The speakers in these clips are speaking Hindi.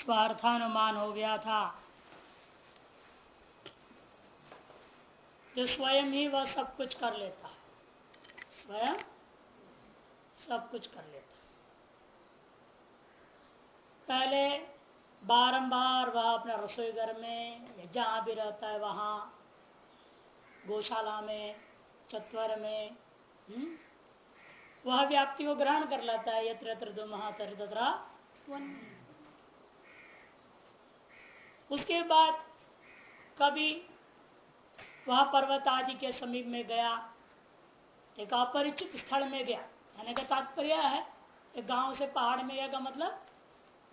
स्वार्थानुमान हो गया था। जो स्वयं ही वह सब कुछ कर लेता है। स्वयं सब कुछ कर लेता पहले बारंबार वह अपना रसोई घर में जहाँ भी रहता है वहाँ गौशाला में चतवर में हुँ? हम्म, वह व्याप्ति को ग्रहण कर लेता है यत्र यत्र दो महातर तथा उसके बाद कभी वह पर्वत आदि के समीप में गया, एक अपरिचित स्थल में गया। कहने का तात्पर्य है एक गाँव से पहाड़ में गया का मतलब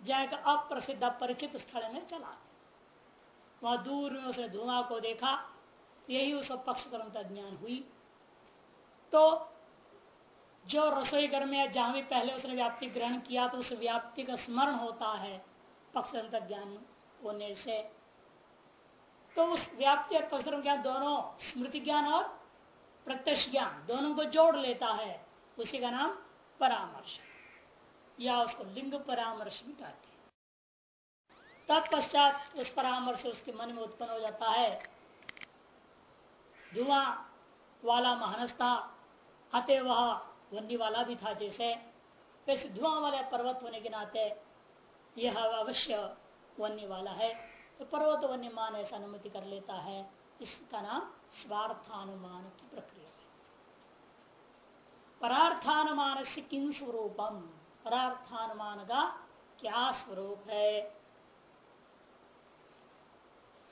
जाएगा अप्रसिद्ध अपरिचित स्थल में चला वहाँ दूर में उसने धुआँ को देखा, यही उस पक्ष कर्मता ज्ञान हुई। तो जो रसोई घर में जहाँ भी पहले उसने व्याप्ति ग्रहण किया तो उस व्याप्ति का स्मरण होता है, पक्ष ज्ञान होने से तो उस व्याप्ति और पक्ष ज्ञान, दोनों स्मृति ज्ञान और प्रत्यक्ष ज्ञान, दोनों को जोड़ लेता है, उसी का नाम परामर्श। या उसको लिंग परामर्श भी कहते हैं। तत्पश्चात उस परामर्श उसके मन में उत्पन्न हो जाता है। धुआँ वाला महानस था अतः वह वन्य वाला भी था जैसे। वैसे धुआँ वाले पर्वत होने के नाते यह अवश्य वन्य वाला है तो पर्वत वन्य मान ऐसा अनुमति कर लेता है। इसका नाम स्वार्थानुमान की प्रक्रिया है। परार्थानुमान से किन स्वरूपम? परार्थानुमान का क्या स्वरूप है?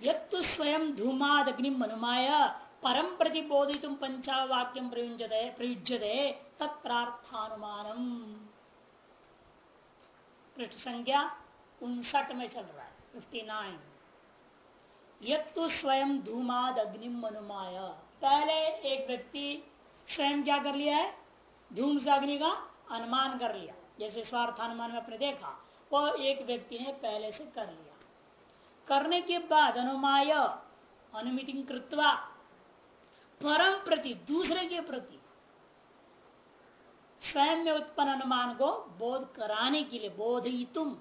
यु स्वयं धूमादग्निम अनुमाय परम प्रतिबोधित पंचावाक्यम प्रयुजते प्रयुज्यते तत्प्रार्थानुमान पृष्ठ संख्या उनसठ में चल रहा है फिफ्टी नाइन यु स्वयं धूमाद अग्निम अनुमाय पहले एक व्यक्ति स्वयं क्या कर लिया है? धूम से अग्नि का अनुमान कर लिया। जैसे स्वार्थ अनुमान में अपने देखा, वो एक व्यक्ति ने पहले से कर लिया। करने के बाद अनुमाय, अनुमिति कृत्वा, परम प्रति, दूसरे के प्रति, स्वयं में उत्पन्न अनुमान को बोध कराने के लिए बोध तुम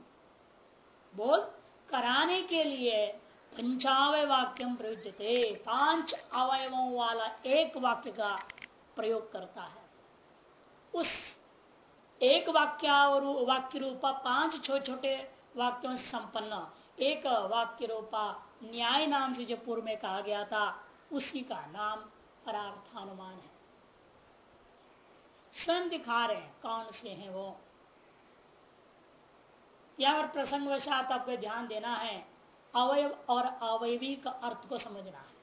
बोध कराने के लिए पंचावय वाक्यम प्रयुजते पाँच अवयवों वाला एक वाक्य का प्रयोग करता है। उस एक वाक्य वाक्य रूपा पाँच छोटे छोटे वाक्यों से संपन्न। एक वाक्य रूपा न्याय नाम से जो पूर्व में कहा गया था, उसी का नाम परार्थानुमान है। स्वयं दिखा रहे हैं कौन से हैं वो। या पर प्रसंग वशात आपको ध्यान देना है, अवयव और अवयवी का अर्थ को समझना है।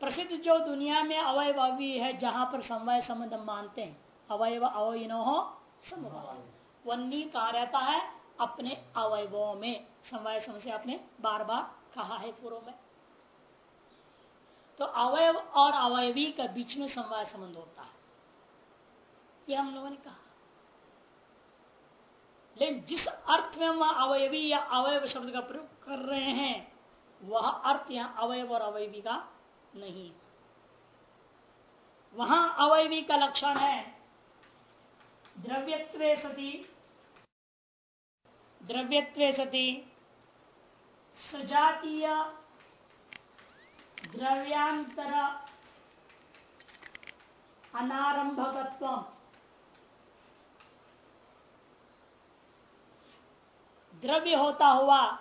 प्रसिद्ध जो दुनिया में अवयव अवयवी है, जहाँ पर समवाय संबंध मानते हैं, अवयव अवयनो हो वन्नी कहा रहता है? अपने अवयवों में। समवाय समझ आपने बार बार कहा है पूर्व में। तो अवयव और अवयवी के बीच में समवाय संबंध होता है। यह हम लोगों ने कहा। लेकिन जिस अर्थ में हम अवयवी या अवयव शब्द का प्रयोग कर रहे हैं, वह अर्थ यहाँ अवयव और अवयवी का नहीं वहाँ अवयवी का लक्षण है, द्रव्यत्व सती द्रव्यत्व सती, सजातीय द्रव्यांतर अनारंभकत्व द्रव्य होता हुआ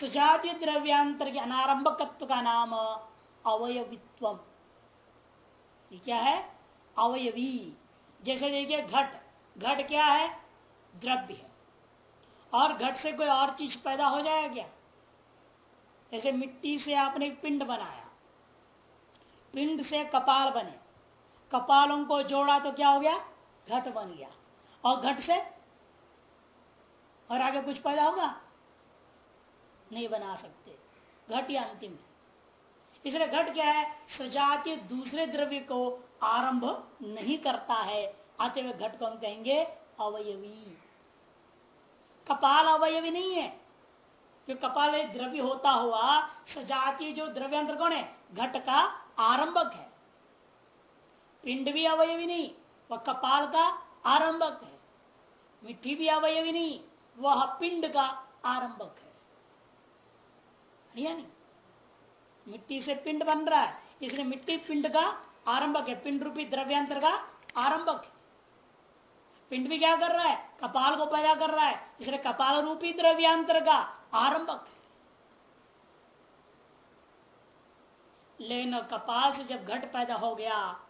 सुजातीय द्रव्यांतर के अनारंभकत्व का नाम अवयवित्व ये क्या है? अवयवी। जैसे देखिए, घट। घट क्या है? द्रव्य है। और घट से कोई और चीज़ पैदा हो जाएगा क्या? जैसे मिट्टी से आपने पिंड बनाया। पिंड से कपाल बने। कपालों को जोड़ा तो क्या हो गया? घट बन गया। और घट से और आगे कुछ पैदा होगा? नहीं बना सकते। घट या अंतिम। है इसलिए घट क्या है? सजातीय दूसरे द्रव्य को आरंभ नहीं करता है। आते हुए घट को हम कहेंगे अवयवी। कपाल अवयवी नहीं है। जो कपाल एक द्रव्य होता हुआ, सजातीय जो द्रव्यंतर कौन है? घट का आरंभक है। पिंड भी अवयवी नहीं, वह कपाल का आरंभक है। मिट्टी भी अवयवी नहीं वह पिंड का आरंभक है। या नहीं? मिट्टी से पिंड बन रहा है, इसलिए मिट्टी पिंड का आरंभक है। पिंड रूपी द्रव्यांतर का आरंभक है। पिंड भी क्या कर रहा है? कपाल को पैदा कर रहा है, इसलिए कपाल रूपी द्रव्यांतर का आरंभक है। लेकिन कपाल से जब घट पैदा हो गया,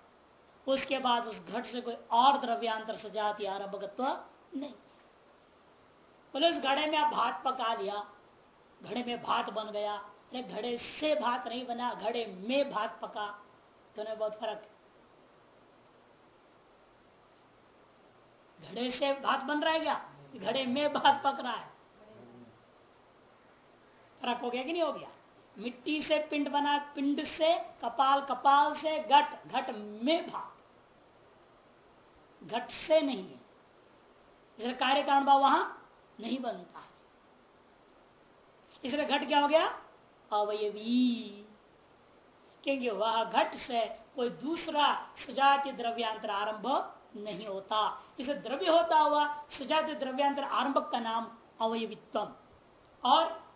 उसके बाद उस घट से कोई और द्रव्यांतर सजाती आरंभकत्व नहीं। बोले उस घड़े में आप भात पका लिया। घड़े में भात बन गया। अरे, घड़े से भात नहीं बना, घड़े में भात पका। दोनों बहुत फ़र्क। घड़े से भात बन रहा है क्या? घड़े में भात पक रहा है। फ़र्क हो गया कि नहीं हो गया? मिट्टी से पिंड बना, पिंड से, कपाल कपाल से, घट घट में भात। घट से नहीं है। कार्य कारण भाव वहाँ नहीं बनता। इसलिए घट क्या हो गया? अवयवी। क्योंकि वह घट से कोई दूसरा सुजाति द्रव्यांतर आरंभ नहीं होता। इसे द्रव्य होता हुआ सुजाति द्रव्यांतर आरंभक का नाम अवयवित्व और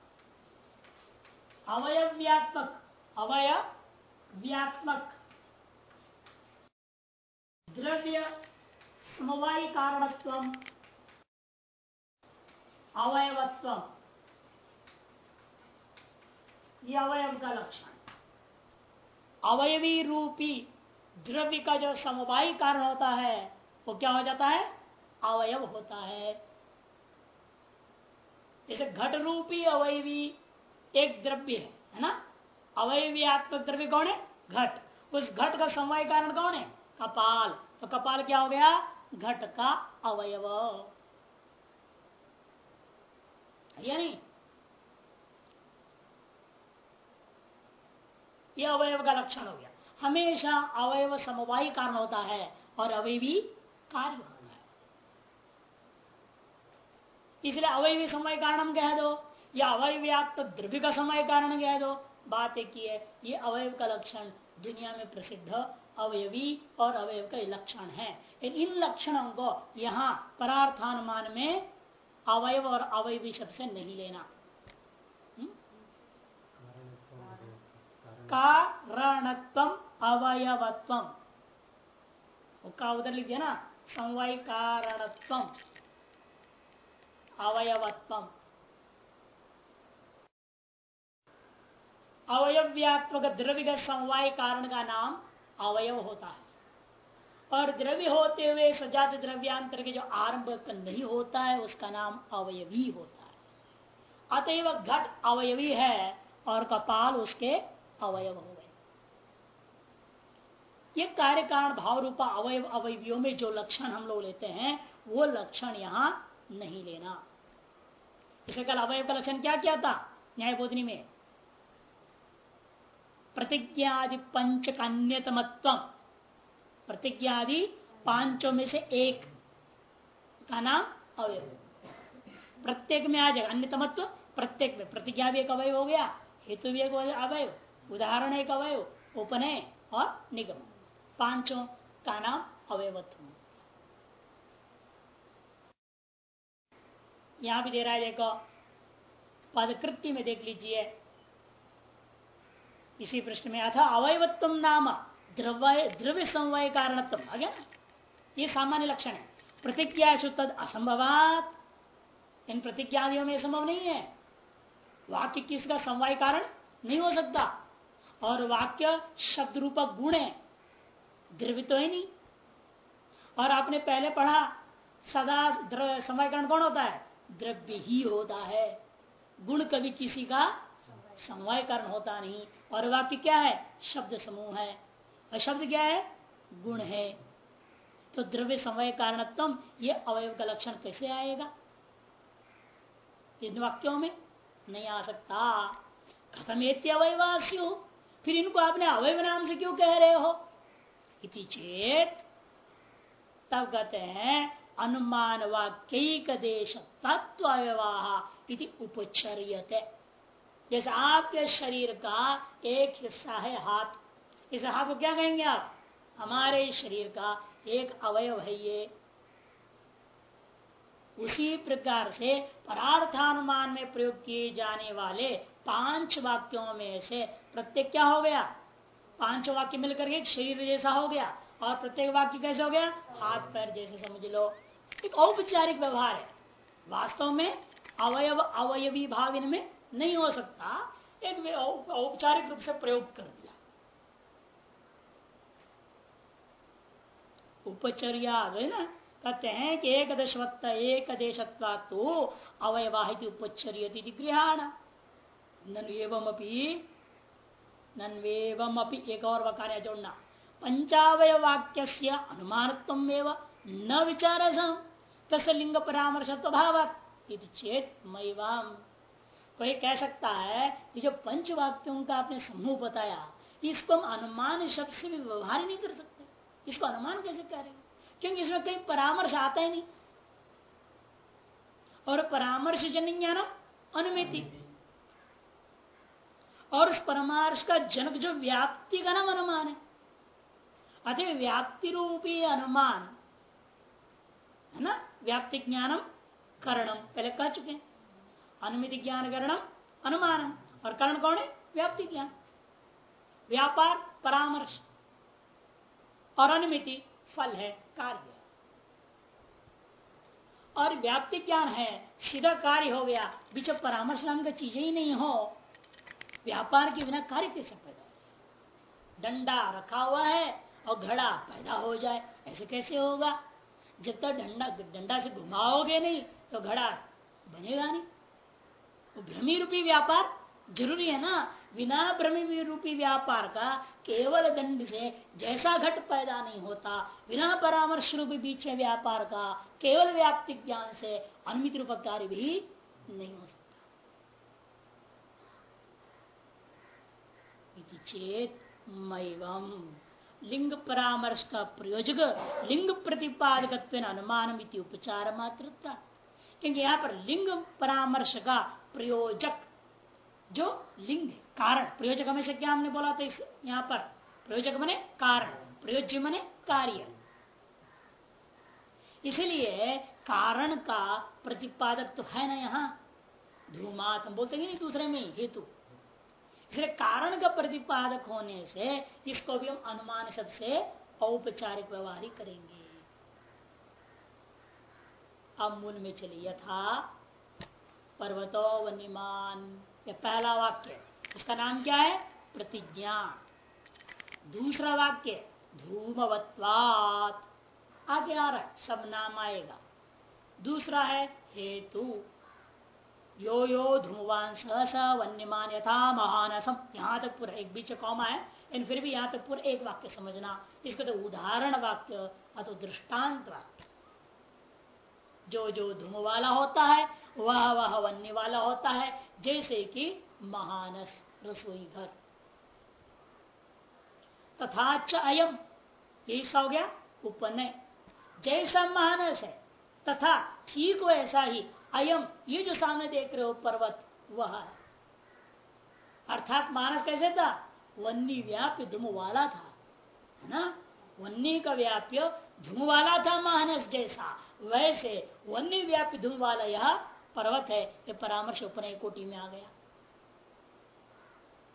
अवयव्यात्मक अवयव्यात्मक द्रव्य समवाय कारणत्व अवयवत्व। ये अवयव का लक्षण। अवयवी रूपी द्रव्य का जो समवाय कारण होता है, वो क्या हो जाता है? अवयव होता है। जैसे घट रूपी अवयवी एक द्रव्य है है ना? अवयव्यात्मक द्रव्य कौन है? घट। उस घट का समवाय कारण कौन है? कपाल। तो कपाल क्या हो गया? घट का अवयव। यानी ये अवयव का लक्षण हो गया। हमेशा अवयव समवायी कारण होता है और अवयवी कार्य होता है। इसलिए अवयवी समय कारण कह दो, या अवयव्याप्त द्रव्य का समय कारण कह दो। बात एक ही है, ये अवयव का लक्षण दुनिया में प्रसिद्ध अवयवी और अवयव का लक्षण है। इन लक्षणों को यहाँ परार्थानुमान में अवयव और अवयवी शब्द से नहीं लेना। हम्म? कारणत्व अवयवत्व का उधर लिख दिया ना? समवाय कारणत्व अवयवत्व अवयव्यात्मक द्रव्य समवाय कारण का नाम अवयव होता है। और द्रव्य होते हुए, सजात द्रव्यांतर के जो आरंभ नहीं होता है, उसका नाम अवयवी होता है। अतएव घट अवयवी है और कपाल उसके अवयव हो गए। ये कार्य कारण भाव रूपा अवयव अवयवियों में जो लक्षण हम लोग लेते हैं, वो लक्षण यहाँ नहीं लेना। इसे कल अवयव का लक्षण क्या किया था न्याय बोधनी में? प्रतिज्ञा आदि पंच का अन्यतमत्व प्रतिज्ञा आदि पाँचों में से एक का नाम अवयव। प्रत्येक में आ जाएगा, अन्यतमत्व प्रत्येक में। प्रतिज्ञा भी एक अवय हो गया, हेतु भी एक अवय उदाहरण एक अवय उपनय और निगम। पाँचों का नाम अवयवत्व। यहाँ भी दे रहा है, देखो, पदकृति में देख लीजिए। इसी प्रश्न में आता अवयवत्व नाम। द्रव्य द्रव्य समवाय कारणत्व आ गया ना? ये सामान्य लक्षण है। प्रतिज्ञा तद असंभवात। इन प्रतिज्ञादियों में संभव नहीं है। वाक्य किसका समवाय कारण? नहीं हो सकता। और वाक्य शब्द रूपक गुण है। द्रव्य तो है नहीं। और आपने पहले पढ़ा, सदा समय कारण कौन होता है? द्रव्य ही होता है। गुण कभी किसी का समवाय कारण होता नहीं। और वाक्य क्या है? शब्द समूह है। शब्द क्या है? गुण है। तो द्रव्य समय कारणत्म ये अवयव का लक्षण कैसे आएगा? इन वाक्यों में नहीं आ सकता। खत्म अवयवास्यु फिर इनको आपने अवयव नाम से क्यों कह रहे हो? इति चेत। तब कहते हैं, अनुमान वाक्य देश तत्व अवयवाह उपचर्यते। जैसे आपके शरीर का एक हिस्सा है हाथ इस हाथ को क्या कहेंगे आप? हमारे शरीर का एक अवयव है ये। उसी प्रकार से परार्थानुमान में प्रयोग किए जाने वाले पाँच वाक्यों में से प्रत्येक क्या हो गया? पाँच वाक्य मिलकर एक शरीर जैसा हो गया और प्रत्येक वाक्य कैसे हो गया? हाथ पैर जैसे समझ लो। एक औपचारिक व्यवहार है। वास्तव में अवयव अवयवी भाव इनमें नहीं हो सकता। एक औपचारिक रूप से प्रयोग कर उपचर्या है ना? कहते हैं कि एक दशवत्त एक देशत्वा तो अवयवाहित उपचर्य गृहाण नन्वेवम एक और वकार जोड़ना। पंचावय वाक्य अनुमान न विचार तस लिंग परामर्श तो भाव चेत मैवाम कोई कह सकता है कि जो पंच वाक्यों का आपने समूह बताया, इसको हम अनुमान शब्द से भी व्यवहार नहीं कर सकते। इसको अनुमान कैसे करेंगे क्योंकि इसमें कहीं परामर्श आता ही नहीं। और परामर्श जन ज्ञान अनुमिति। और उस परामर्श का जनक जो व्याप्ति का नाम अनुमान है। अतः व्याप्ति रूपी अनुमान, है ना? व्याप्ति ज्ञानम करणम। पहले कह चुके हैं। अनुमिति ज्ञान करणम अनुमानम। और करण कौन है? व्याप्ति ज्ञान। व्यापार, परामर्श। और अनुमिति, फल है, कार्य। और व्याप्ति ज्ञान है, सीधा कार्य हो गया, बीच परामर्श नाम का चीज़ें ही नहीं हो। व्यापार के बिना कार्य कैसे पैदा हो डंडा रखा हुआ है और घड़ा पैदा हो जाए, ऐसे कैसे होगा? जब तक डंडा डंडा से घुमाओगे नहीं तो घड़ा बनेगा नहीं। वो भ्रमी रूपी व्यापार ज़रूरी है ना बिना भ्रमी रूपी व्यापार का केवल दंड से जैसा घट पैदा नहीं होता। बिना परामर्श रूपी बीच में व्यापार का केवल व्याप्ति ज्ञान से अनुमित रूप कार्य भी नहीं हो सकता। चेत मैवम लिंग परामर्श का प्रयोजक, लिंग प्रतिपादक अनुमान उपचार मात्र क्योंकि यहाँ पर लिंग परामर्श का प्रयोजक जो लिंग कारण। प्रयोजक हमेशा क्या हमने बोला था इस, यहाँ पर? प्रयोजक मने कारण। प्रयोज्य मने कार्य। इसलिए कारण का प्रतिपादक तो है ना यहाँ। धूमात हम बोलते नहीं दूसरे में हेतु। इसलिए कारण का प्रतिपादक होने से इसको भी हम अनुमान शब्द से औपचारिक व्यवहार करेंगे। अब मूल में चलिए, यथा पर्वतो वन्यमान। ये पहला वाक्य। उसका नाम क्या है? प्रतिज्ञा। दूसरा वाक्य, धूमवत्वात। आगे आ रहा है, सब नाम आएगा। दूसरा है, हेतु। यो यो धूमवान सहसा वन्यमान यथा महानसम। यहाँ तक पूरा एक बीच कौमा है, लेकिन फिर भी यहाँ तक पूरा एक वाक्य समझना। इसको तो उदाहरण वाक्य अथवा दृष्टांत वाक्य। जो जो धूम वाला होता है, वह वह वन्य वाला होता है, जैसे कि महानस रसोई घर। तथा अयम, यही हो गया उपनय। जैसा महानस है, तथा ठीक वैसा ही अयम, ये जो सामने देख रहे हो पर्वत, वह है। अर्थात मानस कैसे था? वन्नी व्याप्य धूम वाला था, है ना? वन्नी का व्याप्य धूम वाला था मानस जैसा। वैसे वन्य व्यापी धूम वाला यह पर्वत है यह परामर्श उपनय कोटि में आ गया।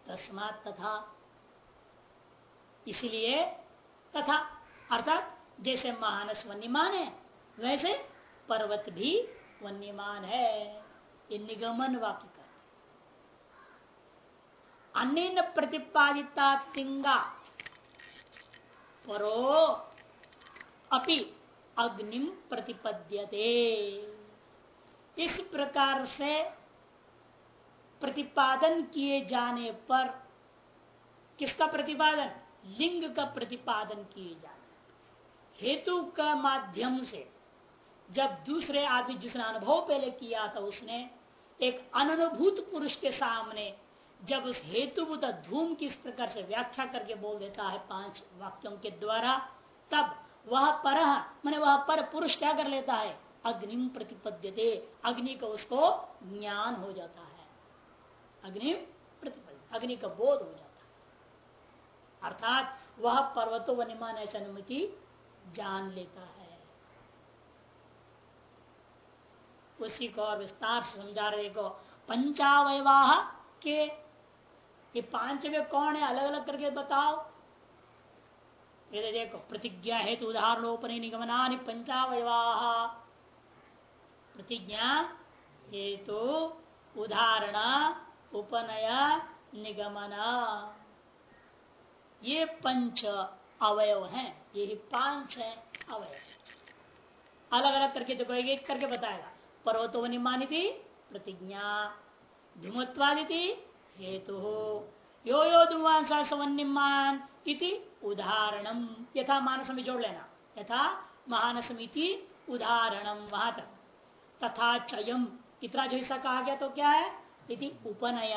तस्मात तथा। इसलिए तथा, अर्थात जैसे मानस वन्यमान है, वैसे पर्वत भी वन्यमान है। ये निगमन वाक्य का। अन्य प्रतिपादिता तिंगा परो अपि अग्निम प्रतिपद्यते। इस प्रकार से प्रतिपादन किए जाने पर किसका प्रतिपादन? लिंग का प्रतिपादन किए जाने हेतु का माध्यम से जब दूसरे आदमी जिसने अनुभव पहले किया था, उसने एक अनुभूत पुरुष के सामने जब उस हेतुभूत धूम की इस प्रकार से व्याख्या करके बोल देता है पाँच वाक्यों के द्वारा, तब वह पर, मैंने वह पर पुरुष क्या कर लेता है? अग्निम प्रतिपद्य अग्नि का उसको ज्ञान हो जाता है। अग्निम प्रतिपद अग्नि का बोध हो जाता है। अर्थात वह पर्वतो वनिमान ऐसा अनुमति जान लेता है। उसी को और विस्तार से समझा रहे को। पंचावयवाह के, ये पांचवे कौन है? अलग अलग करके बताओ। ये देखो प्रतिज्ञा हेतु उदाहरणोपरि निगमना पंचावयवाह प्रतिज्ञा हेतु उदाहरण, उपनय, निगमना। ये पंच अवयव हैं, ये ही पाँच है अवयव। अलग अलग करके देखो एक एक करके बताएगा। पर्वतो निमानी प्रतिज्ञा। धूमत्वादिति, हेतु। यो यो धुमान सवन्यमान इति उदाहरणम यथा मानस में जोड़ लेना। यथा महानसमिति उदाहरणम वहाँ तक तथा चयम। इतना जो हिस्सा कहा गया तो क्या है? यदि उपनय।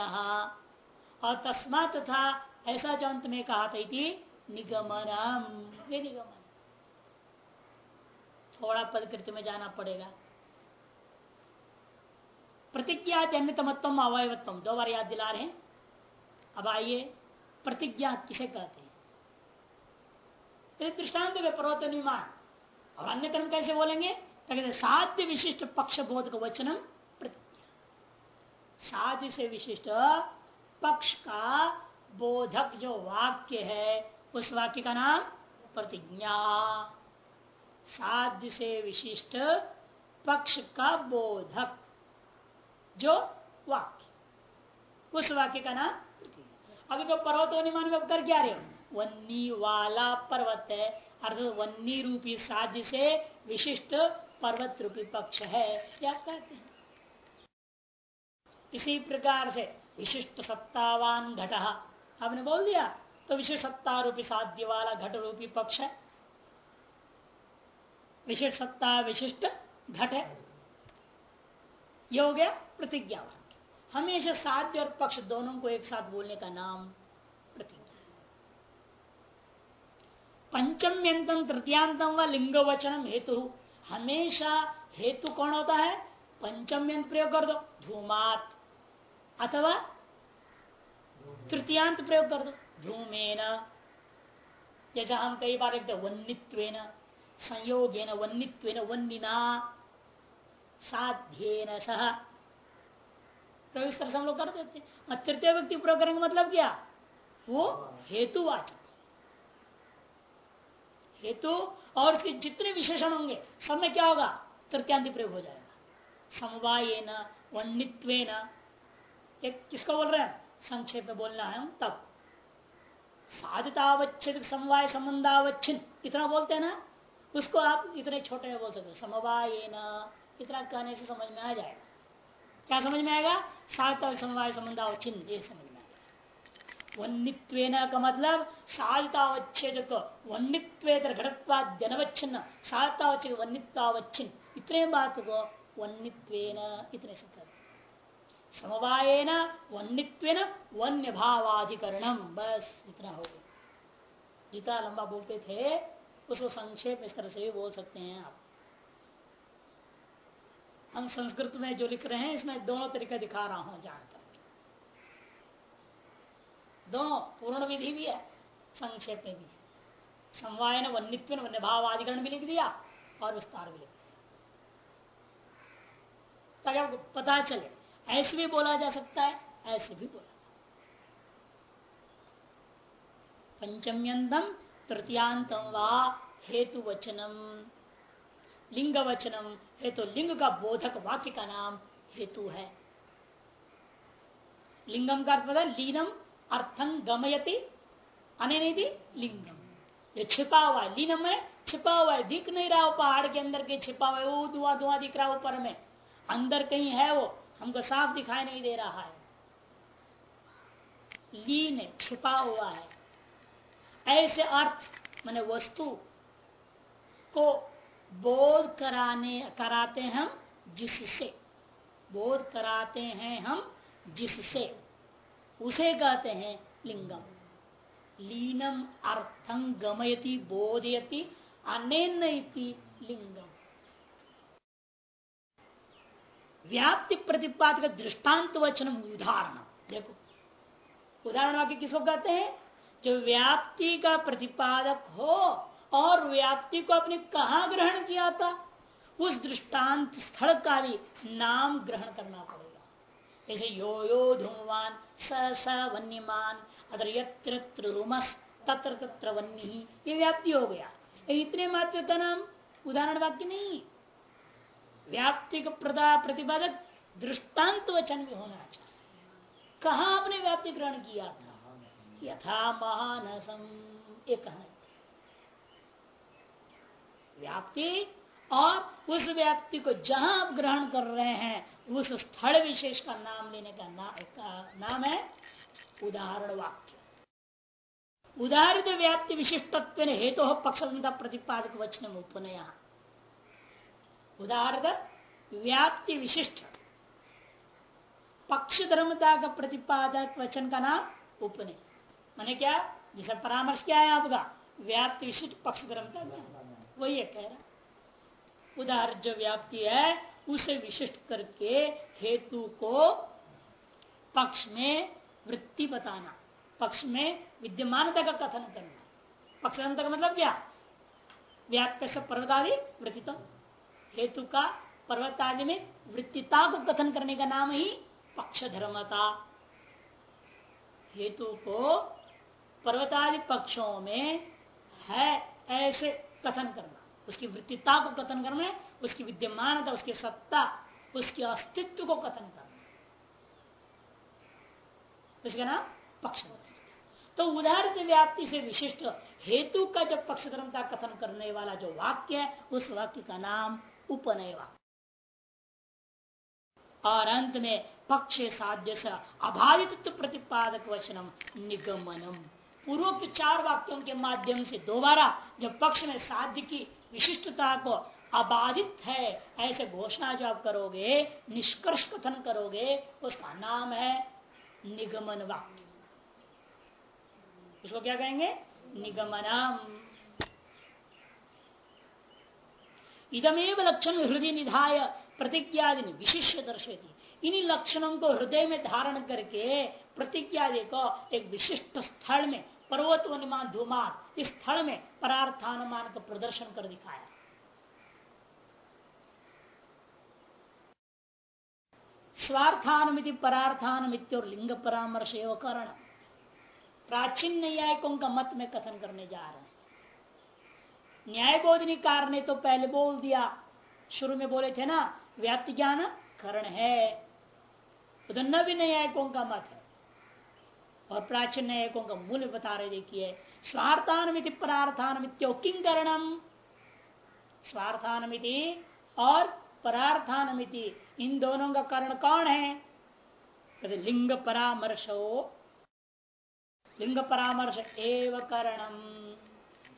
और तस्मा तथा ऐसा जो अंत में कहा था इति निगमनम। ये निगमन। थोड़ा पदकृति में जाना पड़ेगा। प्रतिज्ञा अन्यतमत्व अवयवत्व दो बार याद दिला रहे हैं। अब आइए प्रतिज्ञा किसे कहते हैं दृष्टांत पर्वत निर्माण और अन्य कर्म कैसे बोलेंगे? साध्य विशिष्ट पक्ष बोध का वचनम प्रतिज्ञा। साध्य से विशिष्ट पक्ष का बोधक जो वाक्य है, उस वाक्य का नाम प्रतिज्ञा। साध्य से विशिष्ट पक्ष का बोधक जो वाक्य। उस वाक्य का नाम प्रतिज्ञा। अभी तो पर्वत वन्यमान में कर क्या रहे वन्नी वाला पर्वत है। अर्थात वन्नी रूपी साध्य से विशिष्ट पर्वत रूपी पक्ष है। क्या कहते हैं? इसी प्रकार से विशिष्ट सत्तावान घट आपने बोल दिया? तो विशिष्ट सत्ता रूपी साध्य वाला घट रूपी पक्ष है। विशिष्ट सत्ता विशिष्ट घट है। यह हो गया प्रतिज्ञा वाक्य हमेशा साध्य और पक्ष दोनों को एक साथ बोलने का नाम प्रतिज्ञा पंचम्यंतम तृतीयांतम व लिंग वचनम हेतु। हमेशा हेतु कौन होता है? पंचम्यंत प्रयोग कर दो धूमात अथवा तृतीयांत प्रयोग कर दो धूमेन जैसा हम कई बार लिखते वन्नित्व संयोगेन वन्नित्व वन्निना साध्येन सह। प्रयोग से हम लोग कर देते तृतीय व्यक्ति प्रयोग करेंगे मतलब क्या? वो हेतुवाचक। हेतु और उसके जितने विशेषण होंगे, सब में क्या होगा? तृतीयांति प्रयोग हो जाएगा। समवाय न एक किसको बोल रहे हैं? संक्षेप में बोलना है तब। साधितावच्छेद समवाय संबंधावच्छिन्न, इतना बोलते हैं ना? उसको आप इतने छोटे में बोल सकते समवाय न इतना कहने से समझ में आ जाएगा। क्या समझ में आएगा? साधता समवाय संबंधावच्छिन्न, ये समझ वन्नित्व का मतलब साधतावच्छेद वन्नित्व घटत्वाद्यनवच्छिन्न साधतावच्छेद वन्नित्वावच्छिन्न। इतने बात को वन्नित्व इतने से कर समवाय वन्नित्व वन्य भावाधिकरणम बस इतना हो गया। जितना लंबा बोलते थे, उसको संक्षेप इस तरह से भी बोल सकते हैं आप। हम संस्कृत में जो लिख रहे हैं, इसमें दोनों तरीका दिखा रहा हूँ जानकर दोनों पूर्ण विधि भी है, संक्षेप में भी है। समवाय ने वन्यत्व वन्य भाव आधिकरण भी लिख दिया और विस्तार भी लिख दिया। ताकि आपको पता चले, ऐसे भी बोला जा सकता है, ऐसे भी बोला पंचम्यंतम तृतीयांतम वा हेतु वचनम लिंग वचनम हेतु लिंग का बोधक वाक्य का नाम हेतु है। लिंगम का अर्थ पता है, लीनम अर्थं गमयति। अनिधि लिंगम ये छिपा हुआ है लीनम है छिपा हुआ है दिख नहीं रहा पहाड़ के अंदर के छिपा हुआ है वो धुआँ धुआँ दिख रहा ऊपर में अंदर कहीं है वो, हमको साफ़ दिखाई नहीं दे रहा है। लीन छिपा हुआ है। ऐसे अर्थ, मैंने वस्तु को बोध कराने, कराते हम जिससे। बोध कराते हैं हम जिससे। उसे कहते हैं लिंगम। लीनम अर्थं गमयति, बोधयति अनेन लिंगम। व्याप्ति प्रतिपादक दृष्टांत वचन उदाहरण देखो, उदाहरण वाक्य किसको कहते हैं? जो व्याप्ति का प्रतिपादक हो और व्याप्ति को अपने कहा ग्रहण किया था? उस दृष्टांत स्थल का भी नाम ग्रहण करना पड़ेगा। जैसे यो यो धूमवान स स वन्यमान अगर यत्र तत्र तत्र वन्य ये व्याप्ति हो गया। इतने मात्र का नाम? उदाहरण वाक्य नहीं। व्याप्ति का प्रदा प्रतिपादक दृष्टांत वचन भी होना चाहिए। कहा आपने व्याप्ति ग्रहण किया था? यथा महानसम कहना व्याप्ति और उस व्याप्ति को जहाँ आप ग्रहण कर रहे हैं उस स्थल विशेष का नाम लेने का, ना, का नाम है उदाहरण वाक्य। उदाहरित व्याप्ति विशिष्टत्व हेतु तो पक्षता प्रतिपादक वचन उपनया। उदाहरित व्याप्ति विशिष्ट पक्ष धर्मता का प्रतिपादक वचन का नाम उपनय। मैंने क्या? जिसे परामर्श क्या है आपका? व्याप्ति विशिष्ट पक्ष धर्मता वही है कह रहा उदाहरण जो व्याप्ति है, उसे विशिष्ट करके हेतु को पक्ष में वृत्ति बताना। पक्ष में विद्यमानता का कथन करना। पक्ष का मतलब क्या व्याप्य से पर्वतादि वृत्तित्व। हेतु का पर्वतादि में वृत्तिता को कथन करने का नाम ही पक्ष धर्मता हेतु को पर्वतादि पक्षों में है ऐसे कथन करना। उसकी वृत्तिता को कथन करना है, उसकी विद्यमानता, उसकी सत्ता, उसके अस्तित्व को कथन करना इसका नाम पक्ष तो उदाहरण व्याप्ति से विशिष्ट हेतु का जब पक्ष धर्मता कथन करने वाला जो वाक्य है, उस वाक्य का नाम उपनय वाक्य। और अंत में पक्ष साध्य अभावित प्रतिपादक वचनम निगमनम। पूर्वोक्त चार वाक्यों के माध्यम से दोबारा जब पक्ष में साध्य की विशिष्टता को अबाधित है, ऐसे घोषणा जो आप करोगे, निष्कर्ष कथन करोगे, उसका नाम है निगमन वाक्य। उसको क्या कहेंगे? निगमनम। इदमेव लक्षण हृदय निधाय प्रतिज्ञा विशिष्य दर्शती इन्हीं लक्षणों को हृदय में धारण करके प्रतिज्ञा को एक विशिष्ट स्थल में पर्वत वनिमान धूमान इस स्थल में परार्थानुमान का प्रदर्शन कर दिखाया। स्वार्थानुमिति, परार्थानुमित और लिंग परामर्श एवं करण प्राचीन न्यायिकों का मत में कथन करने जा रहे हैं। न्याय बोधनी कार ने तो पहले बोल दिया, शुरू में बोले थे ना, व्याप्ति ज्ञान करण है। उधर न भी न्यायिकों का मत है। और प्राचीन न्यायिकों का मूल्य बता रहे देखिए, स्वार्थानुमिति परार्थानुमित्यो किंकरणम। स्वार्थानुमिति और परार्थानुमिति, इन दोनों का कारण कौन है? लिंग परामर्शो। लिंग परामर्श एव करणम।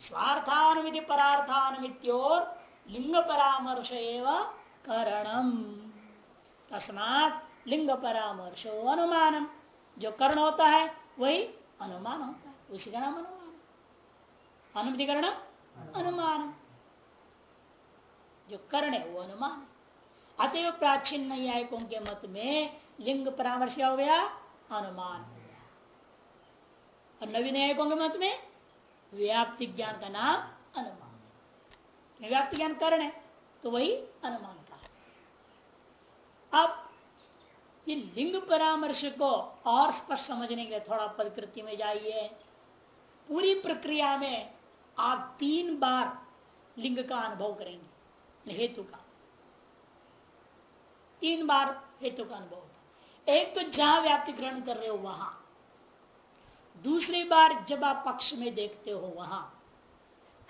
स्वार्थानुमिति परार्थानुमित्योर लिंग परामर्श एव करणम। तस्मात लिंग परामर्श अनुमानम। जो कर्ण होता है वही अनुमान होता है उसी का नाम अनुमान अनुमति करणम अनुमान जो कर्ण है वो अनुमान अतएव प्राचीन न्यायिकों के मत में लिंग परामर्श हो गया अनुमान और नवीन न्यायिकों के मत में व्याप्ति ज्ञान का नाम अनुमान व्याप्ति ज्ञान करण है तो वही अनुमान का अब ये लिंग परामर्श को और स्पष्ट समझने के लिए थोड़ा प्रकृति में जाइए। पूरी प्रक्रिया में आप तीन बार लिंग का अनुभव करेंगे, हेतु का। तीन बार हेतु का अनुभव होता एक तो जहाँ व्याप्ति ग्रहण कर रहे हो, वहाँ। दूसरी बार जब आप पक्ष में देखते हो, वहाँ।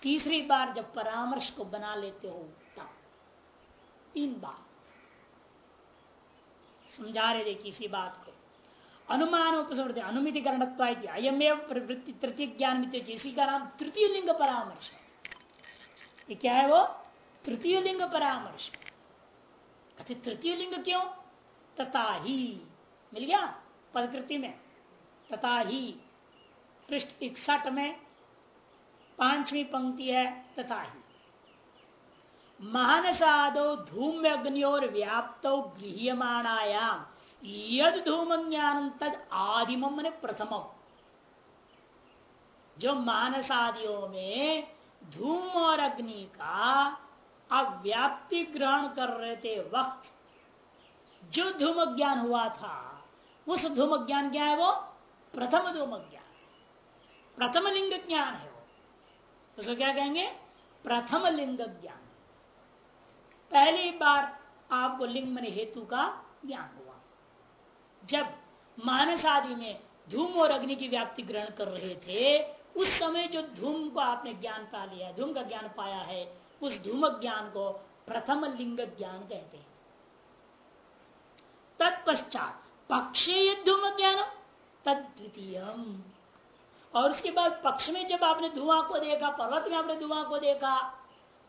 तीसरी बार जब परामर्श को बना लेते हो, तब। तीन बार। समझा रहे थे किसी बात को। अनुमान उपसमृत अनुमितिकरण अयमेव प्रवृत्ति तृतीय ज्ञान इसी का नाम तृतीय लिंग परामर्श ये क्या है वो? तृतीय लिंग परामर्श। तृतीय लिंग क्यों? तथा ही। मिल गया? पदकृति में। तथा ही। पृष्ठ इकसठ में पांचवी पंक्ति है, तथा ही। महानसादो धूम अग्नियोर व्याप्त गृहमाणायाम यद धूम ज्ञान तद आदिम प्रथम। जो मानसादियों में धूम और अग्नि का अव्याप्ति ग्रहण कर रहे थे वक्त। जो धूम ज्ञान हुआ था, उस धूम ज्ञान क्या है वो? प्रथम धूम ज्ञान। प्रथम लिंग ज्ञान है वो। उसको क्या कहेंगे? प्रथम लिंग ज्ञान। पहली बार आपको लिंग मन हेतु का ज्ञान हुआ। जब मानस आदि में धूम और अग्नि की व्याप्ति ग्रहण कर रहे थे, उस समय जो धूम को आपने ज्ञान पा लिया, धूम का ज्ञान पाया है, उस धूम ज्ञान को प्रथम लिंग ज्ञान कहते हैं। तत्पश्चात पक्षे धूम ज्ञान तद्वितीय और उसके बाद पक्ष में जब आपने धुआँ को देखा, पर्वत में आपने धुआँ को देखा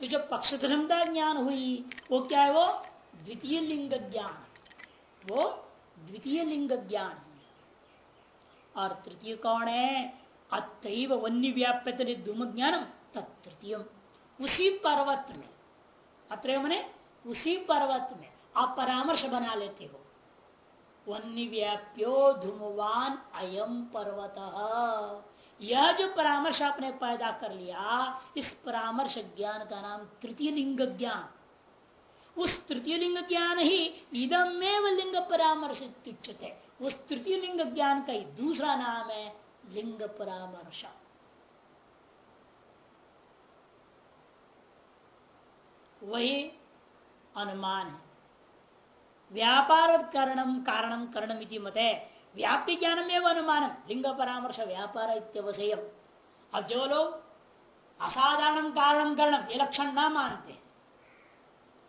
तो जो पक्ष धर्मता ज्ञान हुई, वो क्या है वो? द्वितीय लिंग ज्ञान। वो द्वितीय लिंग ज्ञान और तृतीय कौन है? अतव वन्य व्याप्य धूम ज्ञानम तत्तृतीय उसी पर्वत में अत्र मैंने उसी पर्वत में आप परामर्श बना लेते हो। वन्य व्याप्यो धूमवान अयम पर्वत। यह जो परामर्श आपने पैदा कर लिया, इस परामर्श ज्ञान का नाम तृतीय लिंग ज्ञान। उस तृतीय लिंग ज्ञान ही इदमेव लिंग परामर्श है उस तृतीय लिंग ज्ञान का ही दूसरा नाम है लिंग परामर्श। वही अनुमान है। व्यापार करणम कारणम करणम मत। है व्याप्ति ज्ञान में अनुमान लिंग परामर्श व्यापार इत्यवशय अब जो लोग असाधारण कारण करणम। ये लक्षण ना मानते।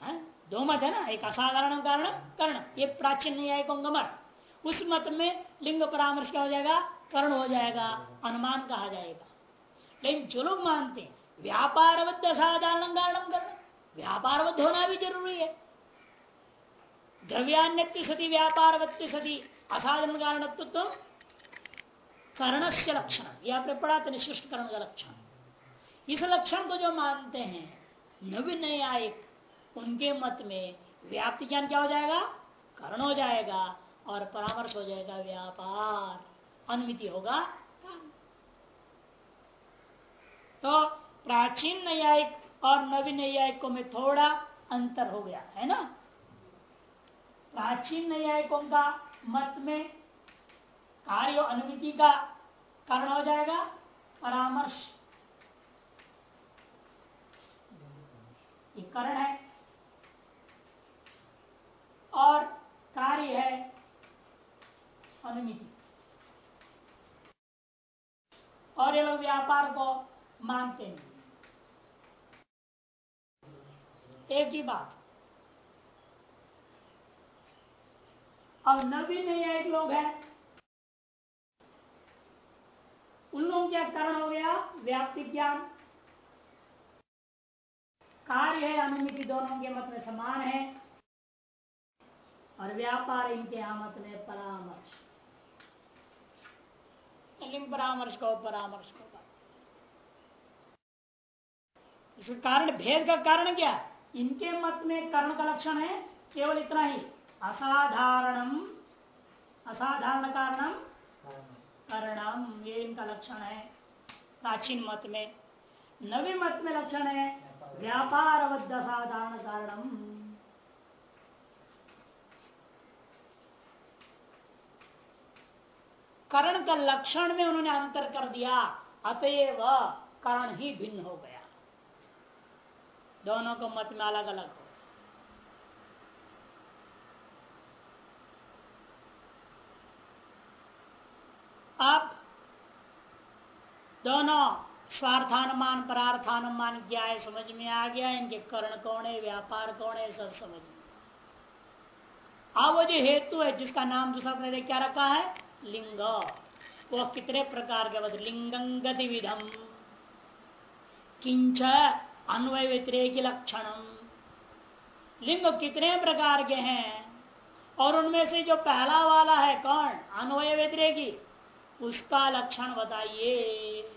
हैं? दो मत है ना? एक असाधारण कारण कर्ण ये प्राचीन न्यायिकों का मत उस मत में लिंग परामर्श क्या हो जाएगा? कर्ण हो जाएगा। अनुमान कहा जाएगा। लेकिन जो लोग मानते हैं व्यापारबद्ध असाधारण कारण कर्ण व्यापारबद्ध होना भी ज़रूरी है। द्रव्यान्य सती व्यापारवत्य सती। असाधारण कारण तुम कर्ण से लक्षण। यह आपने पढ़ा था निशिष्ट कर्ण का लक्षण। इस लक्षण को जो मानते हैं नवीन न्यायिक उनके मत में व्याप्ति ज्ञान क्या हो जाएगा? करण हो जाएगा और परामर्श हो जाएगा, व्यापार, अनुमिति होगा तो प्राचीन न्यायिक और नवीन न्यायिकों में थोड़ा अंतर हो गया, है ना? प्राचीन न्यायिकों का मत में कार्य अनुमिति का कारण हो जाएगा, परामर्श। करण है। और कार्य है अनुमिति और ये लोग व्यापार को मानते नहीं एक ही बात। और नवीन एक लोग हैं। उन लोगों क्या कारण हो गया व्याप्ति ज्ञान। कार्य है, अनुमिति दोनों के मत में समान है। और व्यापार इनके आमत में परामर्श। लिंग परामर्श को परामर्श को। कारण, भेद का कारण क्या इनके मत में कर्ण का लक्षण है, केवल इतना ही। असाधारणम। असाधारण कारणम? करणम। ये इनका लक्षण है। प्राचीन मत में। नवी मत में लक्षण है। व्यापार असाधारण कारणम। करण का लक्षण में उन्होंने अंतर कर दिया। अतएव करण ही भिन्न हो गया। दोनों को मत में अलग अलग हो अब दोनों स्वार्थानुमान, परार्थानुमान क्या है समझ में आ गया, इनके कर्ण कौन है, व्यापार कौन है, सब समझ में। अब वो जो हेतु है, जिसका नाम दूसरा अपने क्या रखा है? लिंग। वह कितने प्रकार के बद लिंगं गति विधम किंच अन्वय व्यतिरेक लक्षण लिंग कितने प्रकार के हैं? और उनमें से जो पहला वाला है कौन? अन्वय व्यतिरेकी। उसका लक्षण बताइए।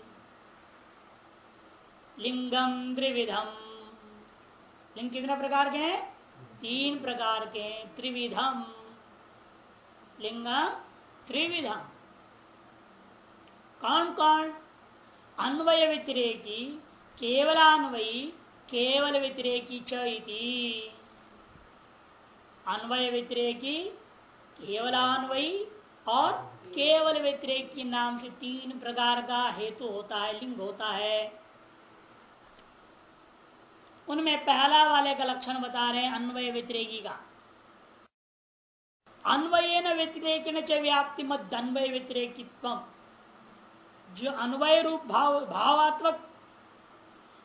लिंगम त्रिविधम। लिंग कितने प्रकार के हैं? तीन प्रकार के त्रिविधम। लिंगम त्रिविधम। कौन कौन? अन्वय व्यतिरेकी केवलान्वयी, केवल व्यतिरेकी ची अन्वय व्यतिरेकी केवल अन्वयी और केवल व्यतिरेक के नाम से तीन प्रकार का हेतु तो होता है, लिंग होता है। उनमें पहला वाले का लक्षण बता रहे हैं, अन्वय व्यतिरेकी का। अन्वय व्यतिरेक न व्याप्ति मत अन्वय व्यतिरेकित्व जो अन्वय रूप भाव, भावात्मक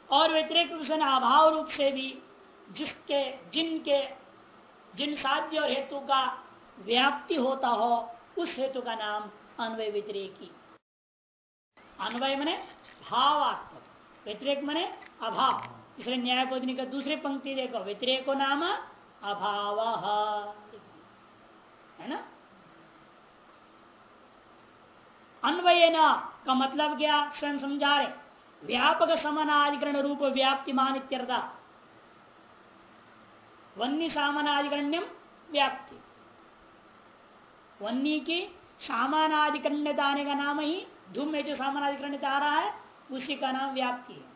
और व्यतिरिक अभाव रूप से भी जिसके, जिनके, जिन साध्य और हेतु का व्याप्ति होता हो उस हेतु का नाम अन्वय व्यतिरेकी। अन्वय मने भावात्मक, व्यतिरेक मने अभाव। इसलिए न्याय बोधनी का दूसरी पंक्ति देखो, व्यतिरेको नाम अभाव। है ना? अन्वय न का मतलब क्या? स्वयं समझा रहे। व्यापक समानाधिकरण रूप व्याप्ति मान इत्यर्थ वन्य सामानाधिकरण्यम व्याप्ति। वन्य की सामानाधिकरण्यता आने का नाम ही धूम में जो सामानाधिकरण्यता आ रहा है उसी का नाम व्याप्ति है।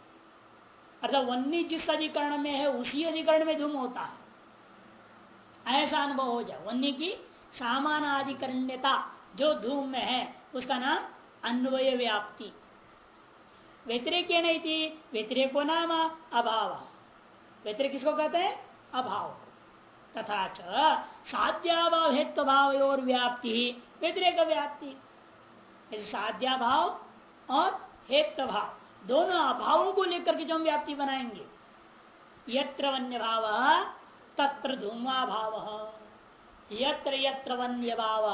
अर्थात वन्य जिस अधिकरण में है, उसी अधिकरण में धूम होता है। ऐसा अनुभव हो जाए वन्य की सामानाधिकरण्यता जो धूम में है, उसका नाम अन्वय व्याप्ति। व्यतिरेक नहीं थी व्यतिरेको नाम अभाव। व्यतिरिक किसको कहते हैं? अभाव। तथा च साध्याभाव हेत्व भाव और व्याप्ति व्यतिरेक व्याप्ति साध्याभाव और हेत्व भाव दोनों अभावों को लेकर के जो हम व्याप्ति बनाएँगे, यत्र वन्य भाव तत्र धूमा भाव यत्र यत्र वन्य भाव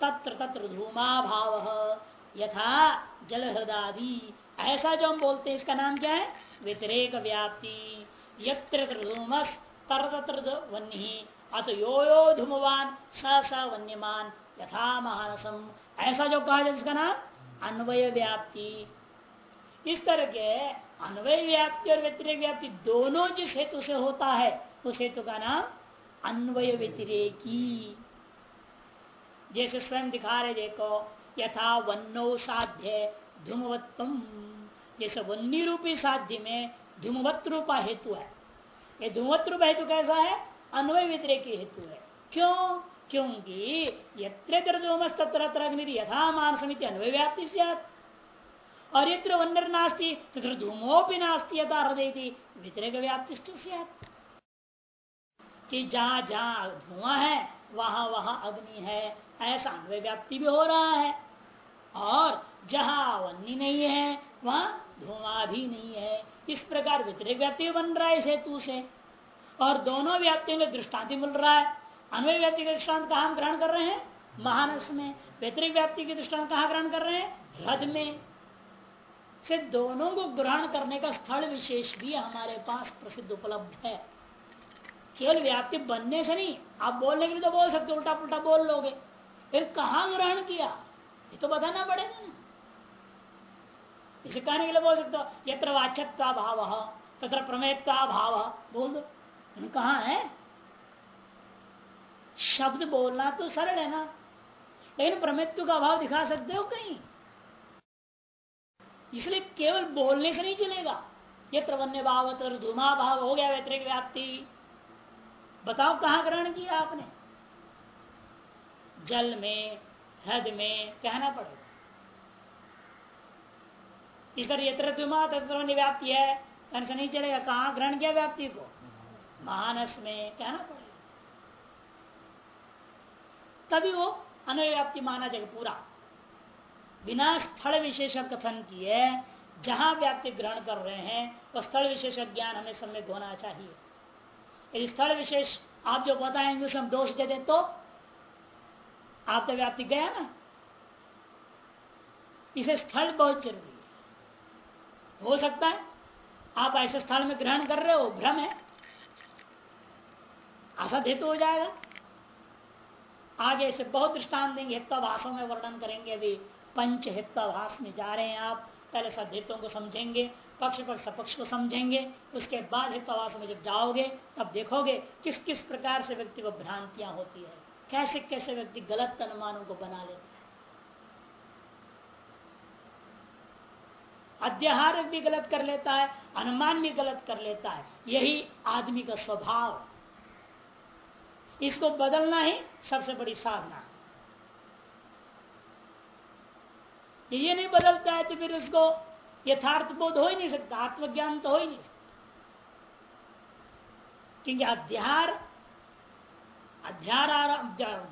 तत्र तत्र धूमा भाव यथा जल हृदादि ऐसा जो हम बोलते हैं, इसका नाम क्या है? व्यतिरेक व्याप्ति यत्र धूमस तर तत्र वन्य अत यो यो धूमवान, स स वन्यमान यथा महानसम ऐसा जो कहा जाए इसका नाम? अन्वय व्याप्ति। इस तरह के अन्वय व्याप्ति और व्यतिरेक व्याप्ति दोनों जिस हेतु से होता है, उस हेतु का नाम अन्वय व्यतिरेकी। जैसे स्वयं दिखा रहे, देखो, यथा वनो साध्य धूमवत्व जैसे वन्नी रूपी साध्य में धूमवत रूपा हेतु है। ये धूमवत रूप हेतु कैसा है? अन्वय व्यतिरेक हेतु है। क्यों? क्योंकि यत्र धूमस तत्र अग्नि यथा मान समिति अन्वय व्याप्ति और यत्र वन्नर नास्ती, तत्र धूमोपि नास्ती यथा हृदय व्यतिरेक व्याप्ति कि जहाँ जहाँ धुआँ है, वहाँ वहाँ अग्नि है, ऐसा अन्वय व्याप्ति भी हो रहा है। और जहाँ वन्नी नहीं है, वहाँ धुआँ भी नहीं है। इस प्रकार व्यतिरिक व्याप्ति बन रहा है इस हेतु से। और दोनों व्याप्तियों में दृष्टांति मिल रहा है। अन्वय व्याप्ति के दृष्टांत कहा ग्रहण कर रहे हैं? महानस में। व्यतिरिक व्याप्ति के दृष्टांत कहा ग्रहण कर रहे हैं? हृद में। से दोनों को ग्रहण करने का स्थल विशेष भी हमारे पास प्रसिद्ध उपलब्ध है। केवल व्याप्ति बनने से नहीं, आप बोलने के लिए तो बोल सकते उल्टा पुल्टा बोल लोगे। फिर कहा ग्रहण किया? ये तो बताना पड़ेगा ना। कहने के लिए बोल सकते हो। यत्र वाचकता भाव तथा प्रमेयता भाव। बोल दो। कहा, है? शब्द बोलना तो सरल है ना। लेकिन प्रमेत्व का भाव दिखा सकते हो कहीं। इसलिए केवल बोलने से नहीं चलेगा। यत्र वन्य भाव धुमा भाव हो गया व्यतिरिक व्याप्ति। बताओ कहाँ ग्रहण किया आपने? जल में हृद में, कहना पड़ेगा। तरह यत्र तत्र व्याप्ति है। कहने नहीं चलेगा कहा ग्रहण किया व्याप्ति को? मानस में कहना पड़ेगा तभी वो अनव्याप्ति माना जाएगा पूरा। बिना स्थल विशेष कथन किए, जहाँ व्याप्ति ग्रहण कर रहे हैं, वह स्थल विशेष ज्ञान हमें सम्यक होना चाहिए। यदि स्थल विशेष, आप जो बताएँगे, उसे हम दोष दे दे तो? आप तो व्याप्ति गया ना? इसे स्थल बहुत ज़रूरी है हो सकता है। आप ऐसे स्थान में ग्रहण कर रहे हो, भ्रम है। असत हेतु हो जाएगा। आगे से बहुत दृष्टान देंगे हित्वाभाषों में वर्णन करेंगे अभी। पंच हित्वाभाष में जा रहे हैं आप। पहले सद्धित्वों को समझेंगे, पक्ष पर सपक्ष को समझेंगे। उसके बाद हितवास में जब जाओगे, तब देखोगे किस किस प्रकार से व्यक्ति को भ्रांतियाँ होती है। कैसे कैसे व्यक्ति गलत अनुमानों को बना लेते अध्याहार भी गलत कर लेता है, अनुमान भी गलत कर लेता है। यही आदमी का स्वभाव इसको बदलना ही सबसे बड़ी साधना है। ये नहीं बदलता है तो फिर उसको यथार्थ बोध हो ही नहीं सकता, आत्मज्ञान तो हो ही नहीं सकता। क्योंकि अध्यार अध्यार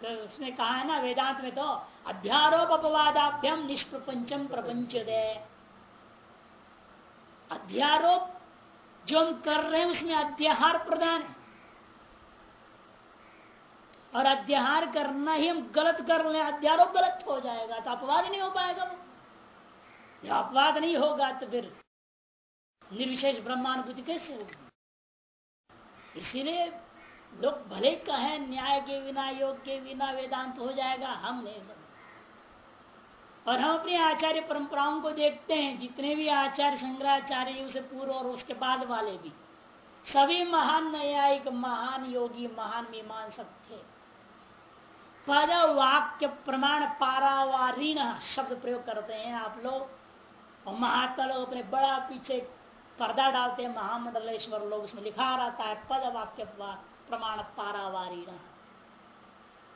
उसने कहा है ना वेदांत में तो अध्यारोप अपवादाभ्यम निष्प्रपंचम प्रपंच दे अध्यारोप, जो हम कर रहे हैं, उसमें अध्याहार प्रदान है। और अध्याहार करना ही हम गलत कर रहे हैं। अध्यारोप गलत हो जाएगा तो अपवाद नहीं हो पाएगा वो। अपवाद नहीं होगा तो फिर निर्विशेष ब्रह्मानुभूति कैसे होगी? इसीलिए लोग भले कहें, न्याय के बिना, योग के बिना वेदांत हो जाएगा, हम नहीं। और हम अपने आचार्य परंपराओं को देखते हैं, जितने भी आचार्य शंकराचार्य उसे पूर्व और उसके बाद वाले भी। सभी महान न्यायिक, महान योगी, महान मीमांसक थे। पद वाक्य प्रमाण पारावारीन शब्द प्रयोग करते हैं आप लोग। और महात्मा लोग अपने बड़ा पीछे पर्दा डालते हैं, महामंडलेश्वर लोग, उसमें लिखा रहता है पद वाक्य प्रमाण पारावारीण।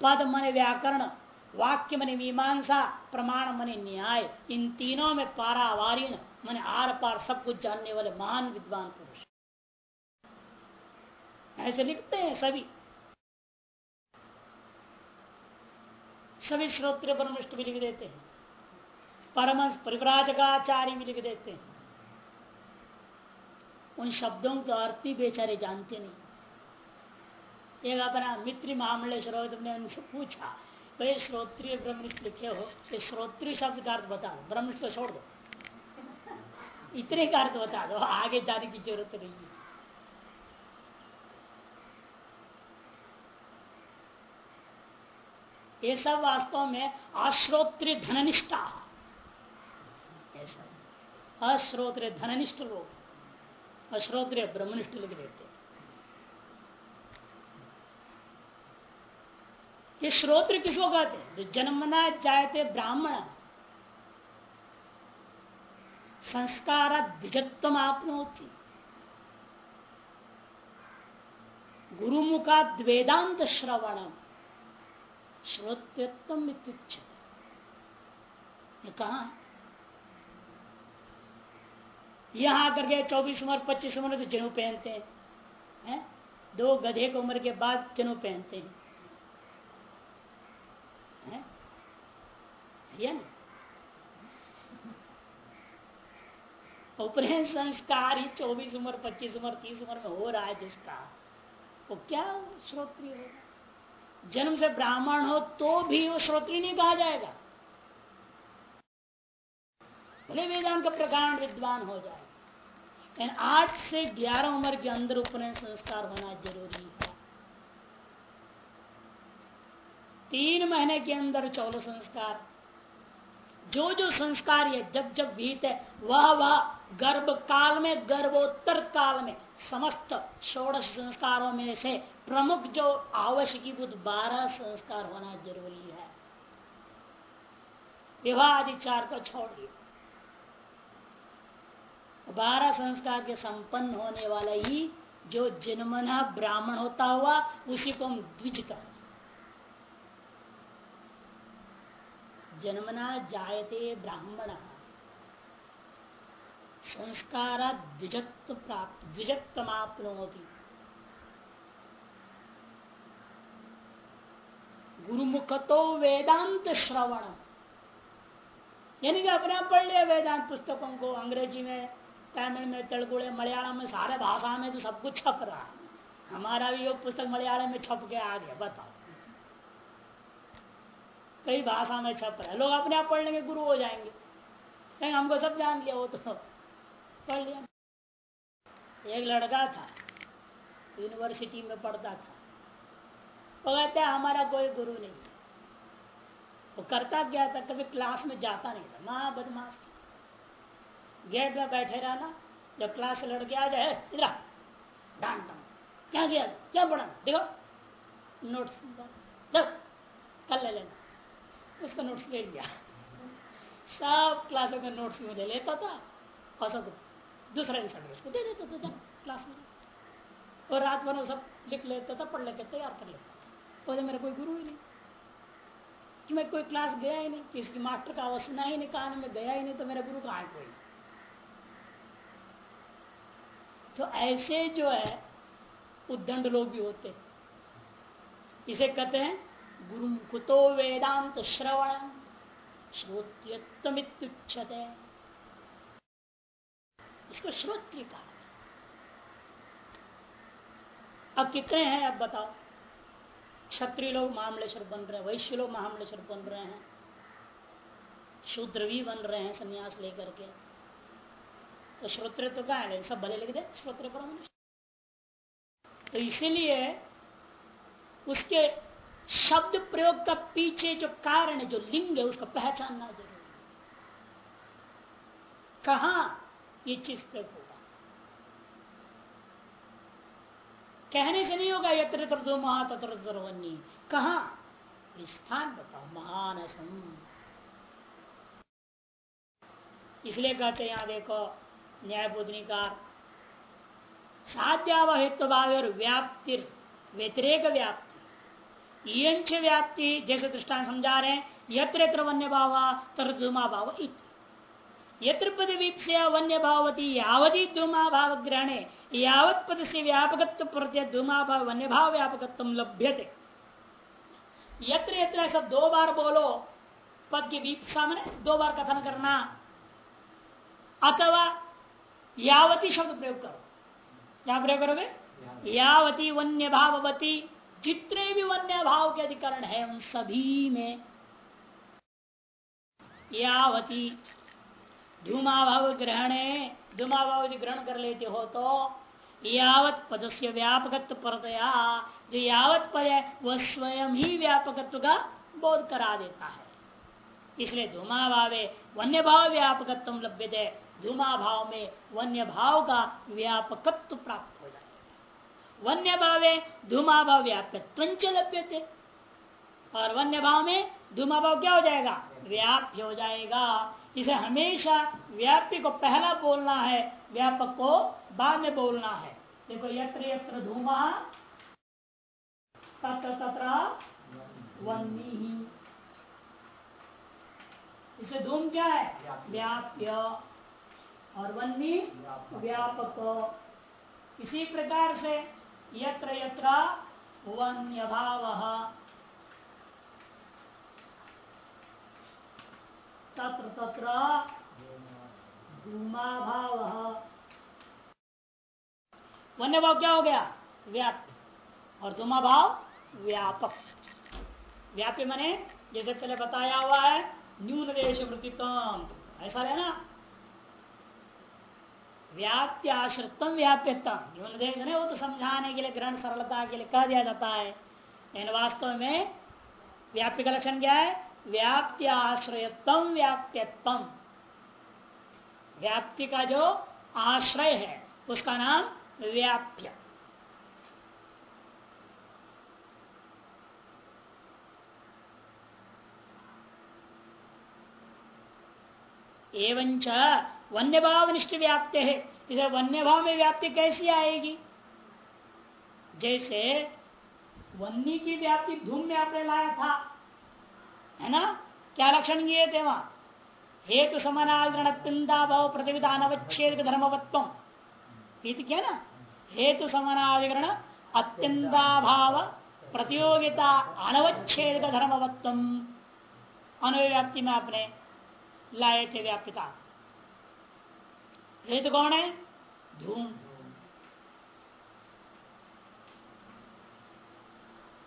पद मन व्याकरण। वाक्य मन मीमांसा प्रमाण मन न्याय, इन तीनों में पारावारीण मन आर पार सब कुछ जानने वाले महान विद्वान पुरुष। ऐसे लिखते हैं सभी। सभी श्रोत्र परमिष्ट भी लिख देते हैं। परमंश परिवराजकाचार्य भी लिख देते हैं। उन शब्दों का अर्थ ही बेचारे जानते नहीं। एक अपना मित्र महामलेश्वर तुमने उनसे पूछा भाई श्रोत्रिय ब्रह्मनिष्ठ लिखे हो कि श्रोत्रिय शब्द का अर्थ बता दो। ब्रह्मनिष्ठ को छोड़ दो। इतने का अर्थ बता दो, आगे जाने की ज़रूरत नहीं है। ये सब वास्तव में अश्रोत्र धननिष्ठा। अश्रोत्र धननिष्ठ लोग अश्रोत्र ब्रह्मनिष्ठ लिख देते ये श्रोत्र किसको कहते हैं? जो जन्मना जायते ब्राह्मण। संस्कार द्विजत्व आपनोती। गुरुमुखा द्वेदांत श्रवणम। श्रोत्यत्म ये कहा यहाँ आकर के चौबीस उम्र, पच्चीस उम्र तो जनेऊ पहनते हैं, है? दो गधे की उम्र के बाद जनेऊ पहनते हैं। है? संस्कार ही चौबीस उम्र, पच्चीस उम्र, तीस उम्र में हो रहा है जिसका, वो क्या श्रोत्रिय होगा? जन्म से ब्राह्मण हो तो भी वो श्रोत्री नहीं कहा जाएगा। भले वेदांत का प्रकांड विद्वान हो जाए आठ से ग्यारह उम्र के अंदर उपनयन संस्कार होना ज़रूरी है तीन महीने के अंदर चौदह संस्कार। जो जो संस्कार है जब जब भीत है, वह वह गर्भ काल में, गर्भोत्तर काल में, समस्त षोड़श संस्कारों में से प्रमुख जो आवश्यक बारह संस्कार होना ज़रूरी है। विवाह आदि चार को छोड़िए बारह संस्कार के संपन्न होने वाला ही जो जन्मना ब्राह्मण होता हुआ, उसी को हम द्विज कर जन्मना जायते ब्राह्मण। संस्कार द्विजत्व प्राप्त, द्विजत्वमापनोति। गुरुमुख तो वेदांत श्रवण यानी कि अपने आप पढ़ लिया वेदांत पुस्तकों को, अंग्रेज़ी में, तमिल में, तेलुगु मलयालम में, सारे भाषा में तो सब कुछ छप रहा है। हमारा भी योग पुस्तक मलयालम में छप के आ गया, बताओ। कई भाषा में छप रहा है। लोग अपने आप पढ़ लेंगे, गुरु हो जाएँगे। कहीं हमको सब जान लिया, वो तो पढ़ लिया। एक लड़का था यूनिवर्सिटी में पढ़ता था। वो कहते, हमारा कोई गुरु नहीं वो करता क्या था, कभी क्लास में जाता नहीं था। माँ बदमाश गेट में बैठे रहना, जब क्लास से लड़के आ जाए, इधर डांट क्या किया? क्या पढ़ा? देखो नोट्स कल ले लेना। उसका नोट्स ले लिया। सब क्लासों के नोट्स में ले लेता था असत दूसरा इंसान उसको दे देते थे क्लास में। और रात भर सब लिख लेता था, पढ़ लेते, तैयार कर लेते तो मेरा कोई गुरु ही नहीं। कि मैं कोई क्लास गया ही नहीं किसी मास्टर का आवाज़ सुना ही नहीं कहा मैं गया ही नहीं तो मेरा गुरु कहाँ कोई? तो ऐसे जो है, उद्दंड लोग भी होते। इसे कहते हैं गुरु कुतो वेदांत श्रवण श्रोत्यत्मितुच्छते इसको श्रोत्र कहा अब कितने हैं, अब बताओ। क्षत्रिय लोग महामलेश्वर बन रहे हैं, वैश्य लोग महामलेश्वर बन रहे हैं शूद्र भी बन रहे हैं संन्यास लेकर के। तो श्रोत्र तो क्या है? सब भले लिख दे, श्रोत्र पर तो इसीलिए उसके शब्द प्रयोग का पीछे जो कारण है, जो लिंग है, उसको पहचानना ज़रूरी कहा ये चीज़ प्रयोग होगा? कहने से नहीं होगा, यत्र तत्र महा तत्र सर्वन्नी कहा? स्थान बताओ महानसम इसलिए कहते हैं, यहाँ देखो न्याय बोधनिकार साध्यावहित्व और व्याप्ति व्यतिरेक व्याप्ति। व्याप्ति जैसे दृष्टान समझा रहे हैं यत्र यत्र वन्य भाव तर धूमा भाव यत्र पद विपसे वन्य भावती यावती धूमा भाव ग्रहणे यावत पद से व्यापकत्व प्रत्यय धूमा भाव वन्य भाव व्यापकत्व लभ्य थे यत्र यत्र ऐसा दो बार बोलो पद की विपसा में दो बार कथन करना अथवा यावती शब्द प्रयोग करो। क्या प्रयोग करोगे? यावती। वन्य भाववती जितने भी वन्य भाव के अधिकरण है उन सभी में यावती धूमा भाव ग्रहण धूमा भाव यदि ग्रहण कर लेते हो तो यावत पद से व्यापकत्व परतया। जो यावत पद है, वह स्वयं ही व्यापकत्व का बोध करा देता है। इसलिए धूमा भावे वन्य भाव व्यापकत्व लभ्य धूमा भाव में वन्य भाव का व्यापकत्व प्राप्त हो जाएगा वन्य भावे धूमा भाव व्याप्यत्व लभ्य थे और वन्य भाव में धूमा भाव क्या हो जाएगा? व्याप्य हो जाएगा। इसे हमेशा व्याप्ति को पहला बोलना है, व्यापक को बाद में बोलना है। देखो, यत्र यत्र धूमा, तत्र तत्र वन्नी इसे धूम क्या है? व्याप्य। और वन्नी व्यापक। इसी प्रकार से यत्र यत्र वन्य भाव तत्र तत्र धूमा भाव वन्य भाव क्या हो गया? व्याप्य और धूमा भाव व्यापक। व्याप्य मने, जैसे पहले बताया हुआ है न्यून देश वृत्तित्व ऐसा है ना? व्याप्य आश्रितम व्याप्यता न्यून देश ने वो तो समझाने के लिए, ग्रहण सरलता के लिए कह दिया जाता है। लेकिन वास्तव में व्याप्य का लक्षण क्या है? व्याप्ति आश्रयतम व्याप्यतम व्याप्ति का जो आश्रय है, उसका नाम व्याप्य। एवं वन्य भाव निष्ठ व्याप्त है इसे वन्य भाव में व्याप्ति कैसी आएगी? जैसे वन्य की व्याप्ति धूम में आपने लाया था, है ना? क्या लक्षण किए थे वहाँ? हेतु समानाग्रण पिंदा भाव प्रतिविधान अवच्छेद धर्मवत्व। क्या ना? हेतु समानाधिकरण अत्यंता भाव प्रतियोगिता अनवच्छेद धर्मवत्व। अनुव्याप्ति में आपने लाए थे व्याप्यता हेतु कौन है? धूम।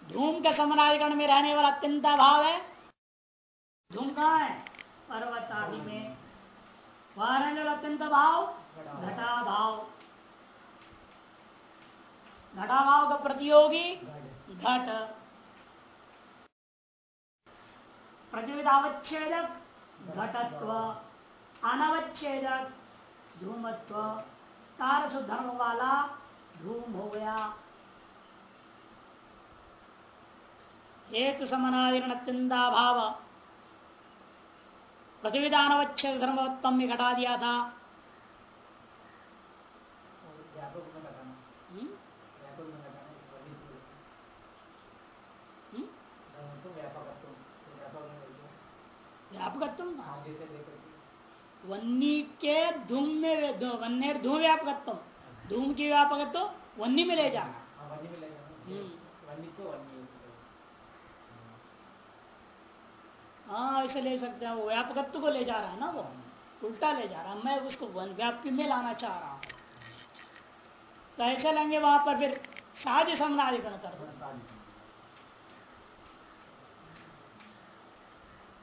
धूम के समानाधिकरण में रहने वाला अत्यंत भाव है। धूम कहा है? पर्वतादि में। वहाँ रहने वाला अत्यंत भाव? घटा भाव। घटा भाव का प्रतियोगी घट। प्रतिविधावच्छेदक घटत्व, अनवच्छेद, धूमत्व तारस धर्म वाला धूम हो गया हेतु अत्यंता भाव प्रतिविधानवच्छेद धर्मवत्तम में घटा दिया था व्यापकत्व वन्नी के धूम में वन्य धूम व्यापकत्व। धूम की व्यापकत्व वन्नी में ले जाना। हाँ ऐसे ले सकते हैं। वो व्यापकत्व को ले जा रहा है ना वो। उल्टा ले जा रहा है। मैं उसको व्याप्ति में लाना चाह रहा हूँ। तो ऐसे लेंगे वहाँ पर फिर साध समनाधिकरण कर दो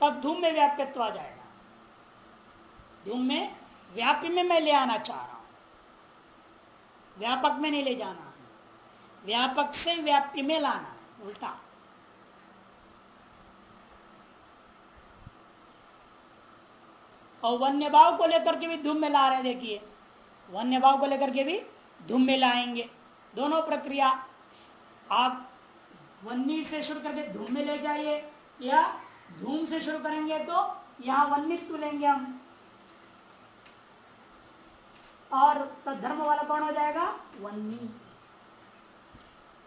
तब धूम में व्याप्यत्व आ जाएगा। धूम में व्याप्य में मैं ले आना चाह रहा हूँ। व्यापक में नहीं ले जाना। व्यापक से व्याप्ति में लाना, उल्टा। और वन्य भाव को लेकर के भी धूम में ला रहे देखिए। वन्य भाव को लेकर के भी धूम में लाएँगे। दोनों प्रक्रिया, आप वन्नी से शुरू करके धूम में ले जाइए या धूम से शुरू करेंगे तो यहाँ वन्नित्व लेंगे हम। और तो धर्म वाला कौन हो जाएगा? वन्नी।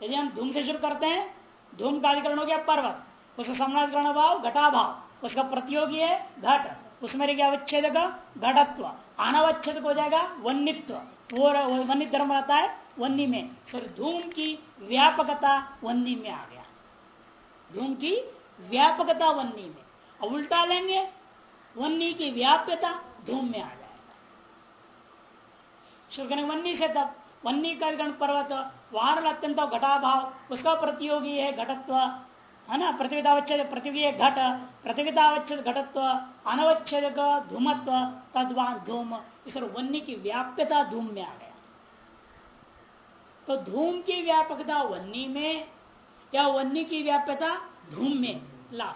यदि हम धूम से शुरू करते हैं, धूम का अधिकरण हो गया पर्वत, उसका समाधिकरण भाव घटा भाव उसका प्रतियोगी है घट, उसमें रह अवच्छेद का घटत्व अनावच्छेद हो जाएगा वन्नित्व। वो वन्य धर्म रहता है वन्नी में। फिर धूम की व्यापकता वन्नी में आ गया। धूम की व्यापकता वन्नी में। अब उल्टा लेंगे, वन्नी की व्याप्यता धूम में आ जाएगा। शुक्र वन्नी से तब, वन्नी का गण पर्वत वार अत्यंत घटा भाव उसका प्रतियोगी है घटत्व, है ना? प्रतिविधावच्छेद, प्रतियोगी है घट, प्रतिविधावच्छेद, घटत्व, अनवच्छेद धूमत्व तद्वान धूम, इस वन्य की व्याप्यता धूम में आ गया। तो धूम की व्यापकता वन्नी में या वन्य की व्याप्यता धूम में? ला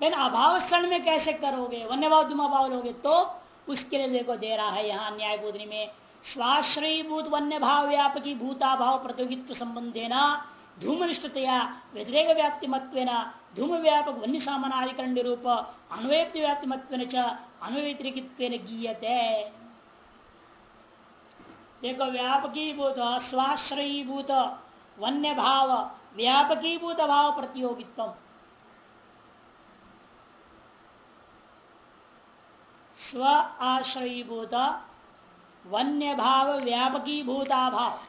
लेकिन अभाव क्षण में कैसे करोगे वन्य भाव धूम अभाव लोगे तो उसके लिए देखो दे रहा है यहाँ न्याय बोधनी में स्वाश्रयी भूत वन्य भाव व्यापकी भूता भाव प्रतियोगित्व संबंधे न धूमनिष्ठतया व्यतिरेक व्याप्ति मत्व धूम व्यापक वन्य सामानाधिकरण रूप अन्वयप्ति व्याप्ति मत्व अनुव्यतिरिक्त गीयते देखो व्यापकी भूत स्वाश्रयी भूत वन्य भाव व्यापकी भूत भाव प्रतियोगित्व स्व आश्रयीभूत वन्य भाव व्यापकी भूता भाव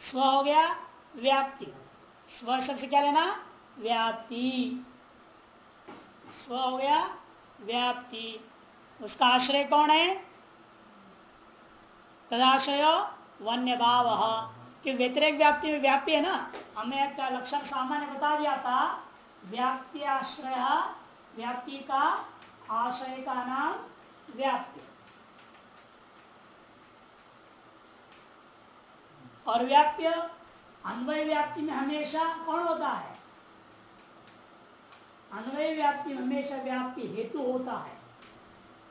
स्व हो गया व्याप्ति। स्व शब्द क्या लेना? व्याप्ति। स्व हो गया व्याप्ति। उसका आश्रय कौन है? तदाश्रय वन्य भाव कि व्यतिरेक व्याप्ति में व्याप्ति है ना? हमें एक लक्षण सामान्य बता दिया था व्याप्ति आश्रय व्याप्ति का आश्रय का नाम व्याप्ति। और व्याप्य, अन्वय व्याप्ति में हमेशा कौन होता है? अन्वय व्याप्ति में हमेशा व्याप्ति हेतु होता है।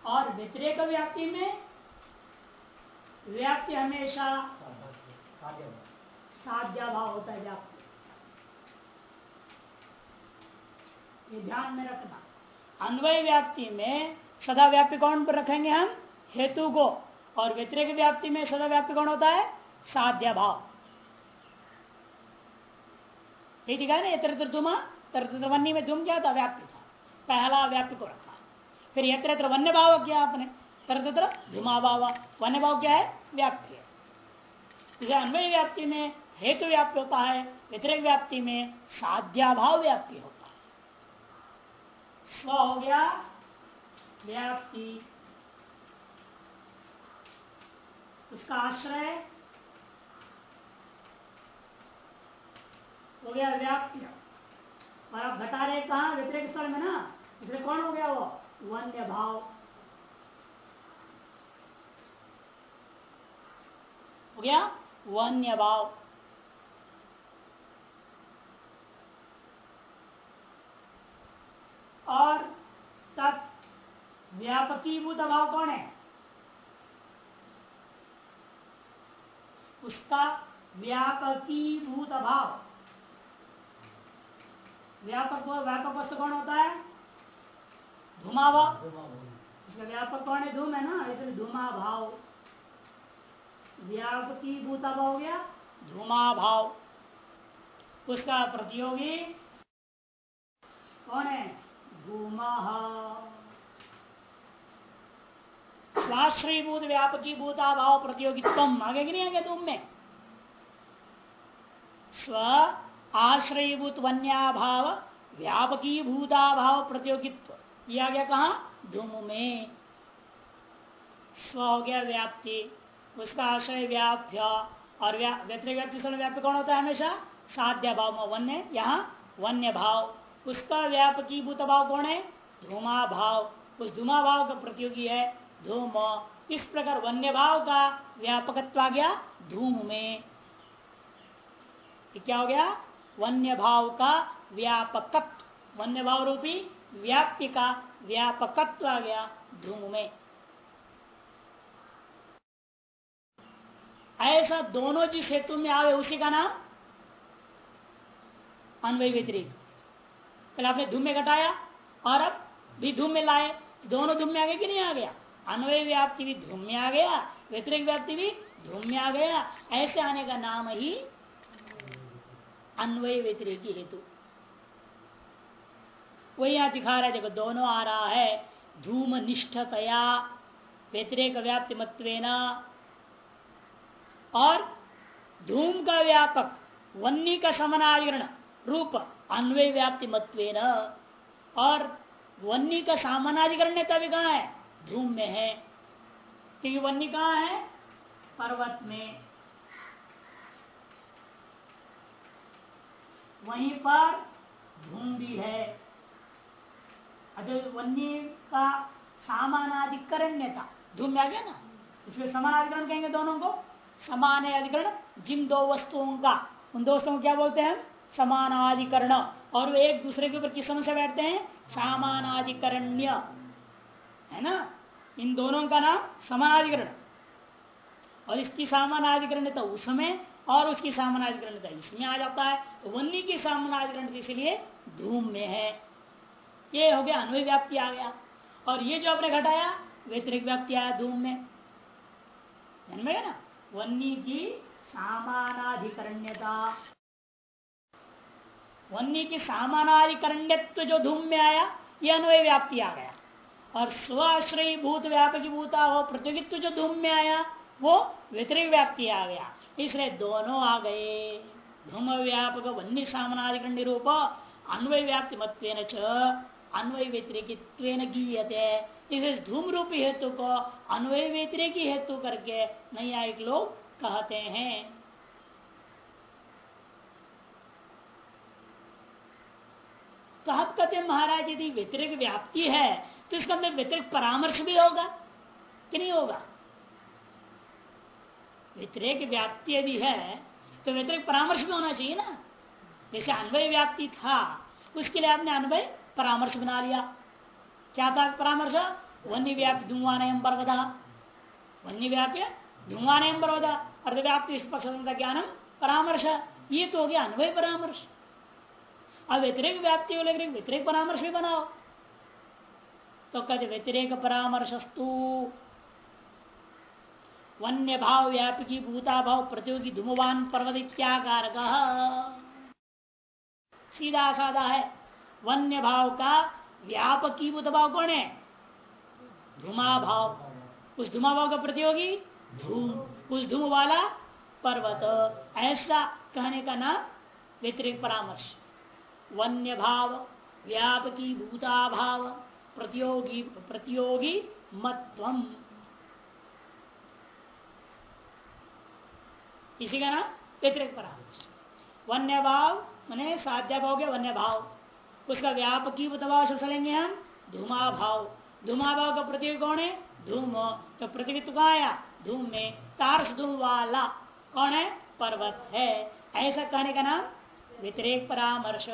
और व्यतिरेक व्याप्ति में व्याप्ति हमेशा साध्या भाव होता है व्याप्ति ये ध्यान में रखना। अन्वय व्याप्ति में सदा व्याप्ति कौन पर रखेंगे हम? हेतु को। और व्यतिरिक व्याप्ति में सदा व्याप्ति कौन होता है? साध्य भाव ये दिखा ना? यत्र धुमा तत्र वन्य में धूम क्या था? व्याप्ति था। पहला व्याप्ति को रखा। फिर यत्र यत्र वन्य भाव किया आपने। तरह तत्र धुमा भाव। वन्य भाव क्या है? व्याप्ति है। अन्वय व्याप्ति में हेतु व्याप्ति होता है व्यतिरिक व्याप्ति में साध्या भाव व्याप्ति होता है। स्व हो गया, व्याप्ति। उसका आश्रय हो गया व्याप्ति। और आप घटा रहे कहा? व्यतिरिक स्थल में ना? इसलिए कौन हो गया वो? वन्य भाव। हो गया? वन्य भाव और तत् व्यापकीभूत अभाव कौन है? उसका व्यापकी भूत अभाव व्यापक व्यापक वस्तु कौन होता है? धुमावा। इसका व्यापक कौन है? धूम है ना, इसलिए धुमा भाव। व्यापकी भूता भाव हो गया, धुमा भाव। उसका प्रतियोगी कौन है? धूमा स्वाश्रयभूत व्यापकी भूता भाव प्रतियोगित्व। आगे कि नहीं आगे तुम में? स्व आश्रयभूत वन्याभाव व्यापकी भूताभाव प्रतियोगित्व। यह गया कहा? धूम में। स्व हो गया व्याप्ति, उसका आश्रय व्याप्य, और व्यतिरिक व्याप्ति व्याप्य कौन होता है हमेशा? साध्य भाव में वन्य, यहाँ वन्य भाव उसका व्यापकी भूत भाव कौन है? धूमा भाव उस धूमा भाव का प्रतियोगी है। धूम। इस प्रकार वन्य भाव का व्यापकत्व आ गया धूम में। क्या हो गया? वन्य भाव का व्यापकत्व वन्य भाव रूपी व्याप्ति का व्यापकत्व आ गया धूम में। ऐसा दोनों जिस हेतु में आवे उसी का नाम अन्वय व्यतिरिक पहले आपने धूम में घटाया और अब भी धूम में लाए दोनों धूम में आ गए कि नहीं आ गया? अन्वय व्याप्ति भी धूम में आ गया व्यतिरिक व्याप्ति भी धूम में आ गया। ऐसे आने का नाम ही अन्वय व्यतिरिक हेतु। वही यहाँ दिखा रहा है, देखो दोनों आ रहा है धूम निष्ठतया व्यतिरेक व्याप्ति मत्वेन और धूम का व्यापक वन्नी का समानाधिकरण रूप, अन्वय व्याप्ति मत्वेन और वन्नी का सामानाधिकरण तभी कहा है? धूम में है। क्योंकि वन्य कहा है, पर्वत में। वहीं पर धूम भी है। वन्य का सामानाधिकरण्यता धूम में आ गया ना? इसमें समानाधिकरण कहेंगे दोनों को? समान अधिकरण जिन दो वस्तुओं का, उन दोस्तों को क्या बोलते हैं समानाधिकरण। और वे एक दूसरे के ऊपर किस समय से बैठते हैं? सामानाधिकरण्य। है ना? इन दोनों का नाम समानाधिकरण। और इसकी सामानाधिकरण तो उस समय और उसकी सामनाधिकरण इसमें आ जाता है। तो वन्य की सामनाधिकरण इसलिए धूम में है। ये हो गया अन्वय व्याप्ति आ गया। और ये जो आपने घटाया, व्यतिरिक व्याप्ति आया धूम में। में ना? वन्य की सामानाधिकरण्यता वन्य की सामानाधिकरण्यत्व जो धूम में आया, ये अन्वय व्याप्ति आ गया। और स्वाश्रयी भूत व्यापक भूता हो प्रतियोगित्व जो धूम में आया, वो व्यतिरिक व्याप्ति आ गया। इसलिए दोनों आ गए। धूम व्यापक, वन्य सामनाधिकरण निरूप अन्वय व्याप्ति मत्व अन्वय व्यतिरिक गीयते। इसे धूम रूपी हेतु को अन्वय व्यतिरिक हेतु करके नैयायिक लोग कहते हैं। तो हम कहते महाराज, यदि व्यतिरिक व्याप्ति है तो इसका अंदर व्यतिरिक परामर्श भी होगा कि नहीं होगा? व्यतिरेक व्याप्ति यदि है तो व्यतिरिक परामर्श भी होना चाहिए ना। जैसे अन्वय व्याप्ति था, उसके लिए आपने अन्वय परामर्श बना लिया। क्या था परामर्श? वन्य व्याप्ति धुआन पर्वता वन्य व्याप्य धुआन पर्वता अर्धव्याप्ति पक्ष ज्ञानम परामर्श। ये तो हो गया अन्वय परामर्श। अब व्यतिरिक व्याप्ति को लेकर व्यतिरिक परामर्श भी बनाओ। तो कहते, व्यतिरेक परामर्शस्तु। वन्य भाव व्यापकी भूता भाव प्रतियोगी धूमवान पर्वत इत्याकार सीधा साधा है वन्य भाव का व्यापकी भूत भाव कौन है? धुमा भाव उस धुमा भाव का प्रतियोगी धूम, उस धूम वाला पर्वत। ऐसा कहने का नाम व्यतिरिक परामर्श। वन्य भाव व्यापकी भूता भाव प्रतियोगी प्रतियोगी मत्वम इसी का नाम व्यतिरिक परामर्श वन्य भाव मैंने साध्या भाव के वन्य भाव उसका व्यापकी भाव से चलेंगे हम धूमा भाव धूमा भाव का प्रतीक कौन है? धूम। तो प्रतीक कहा आया? धूम में। तारस धूम वाला। कौन है? पर्वत है। ऐसा कहने का नाम व्यतिरेक परामर्श।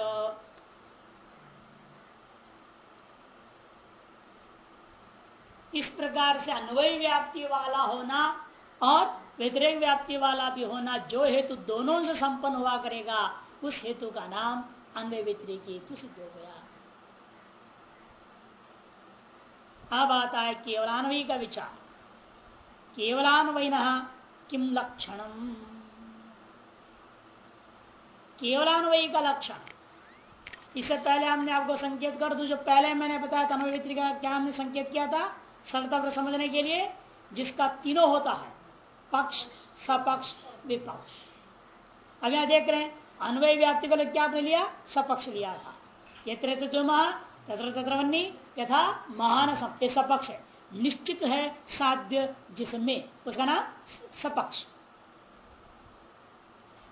इस प्रकार से अन्वय व्याप्ति वाला होना और व्यतिरेक व्याप्ति वाला भी होना, जो हेतु दोनों से संपन्न हुआ करेगा, उस हेतु का नाम अन्य व्यतिरेक हेतु सिद्ध हो गया। अब आता है केवलान्वयी का विचार। केवलान्वयन किम लक्षण केवलान्वयी का लक्षण इससे पहले हमने आपको संकेत कर दू, जो पहले मैंने बताया था अनुभवित्री का क्या हमने संकेत किया था? सरलता समझने के लिए, जिसका तीनों होता है, पक्ष, सपक्ष, विपक्ष। अब यहाँ देख रहे हैं, अन्वय व्याप्ति को क्या आपने लिया? सपक्ष लिया था। ये तत्र तत्र यथा महान सपक्ष है। निश्चित है साध्य जिसमें, उसका नाम सपक्ष।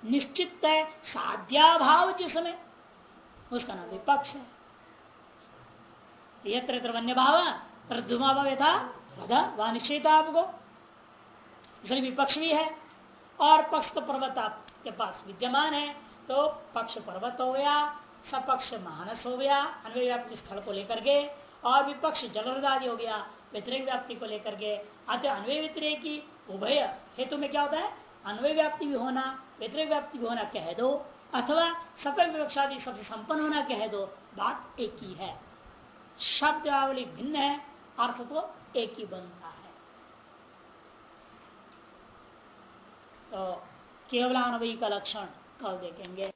निश्चित है, साध्याभाव जिसमें उसका नाम विपक्ष है। यत्र वन्य भाव तर्जुमा भाव यथा वह निश्चित आपको। इसलिए विपक्ष भी है, और पक्ष तो पर्वत आपके पास विद्यमान है तो पक्ष पर्वत हो गया, सपक्ष मानस हो गया अन्वय व्याप्ति स्थल को लेकर के, और विपक्ष जल आदि हो गया, व्यतिरिक व्याप्ति को लेकर के। अतः अन्वय व्यतिरेक की उभय हेतु में क्या होता है? अन्वय व्याप्ति भी होना, व्यतिरिक व्याप्ति भी होना कह दो, अथवा सफल विवक्षादि सबसे संपन्न होना कह दो, बात एक ही है। शब्दावली भिन्न है, अर्थ तो एक ही बनता है। तो केवल अनवयी का लक्षण कल देखेंगे।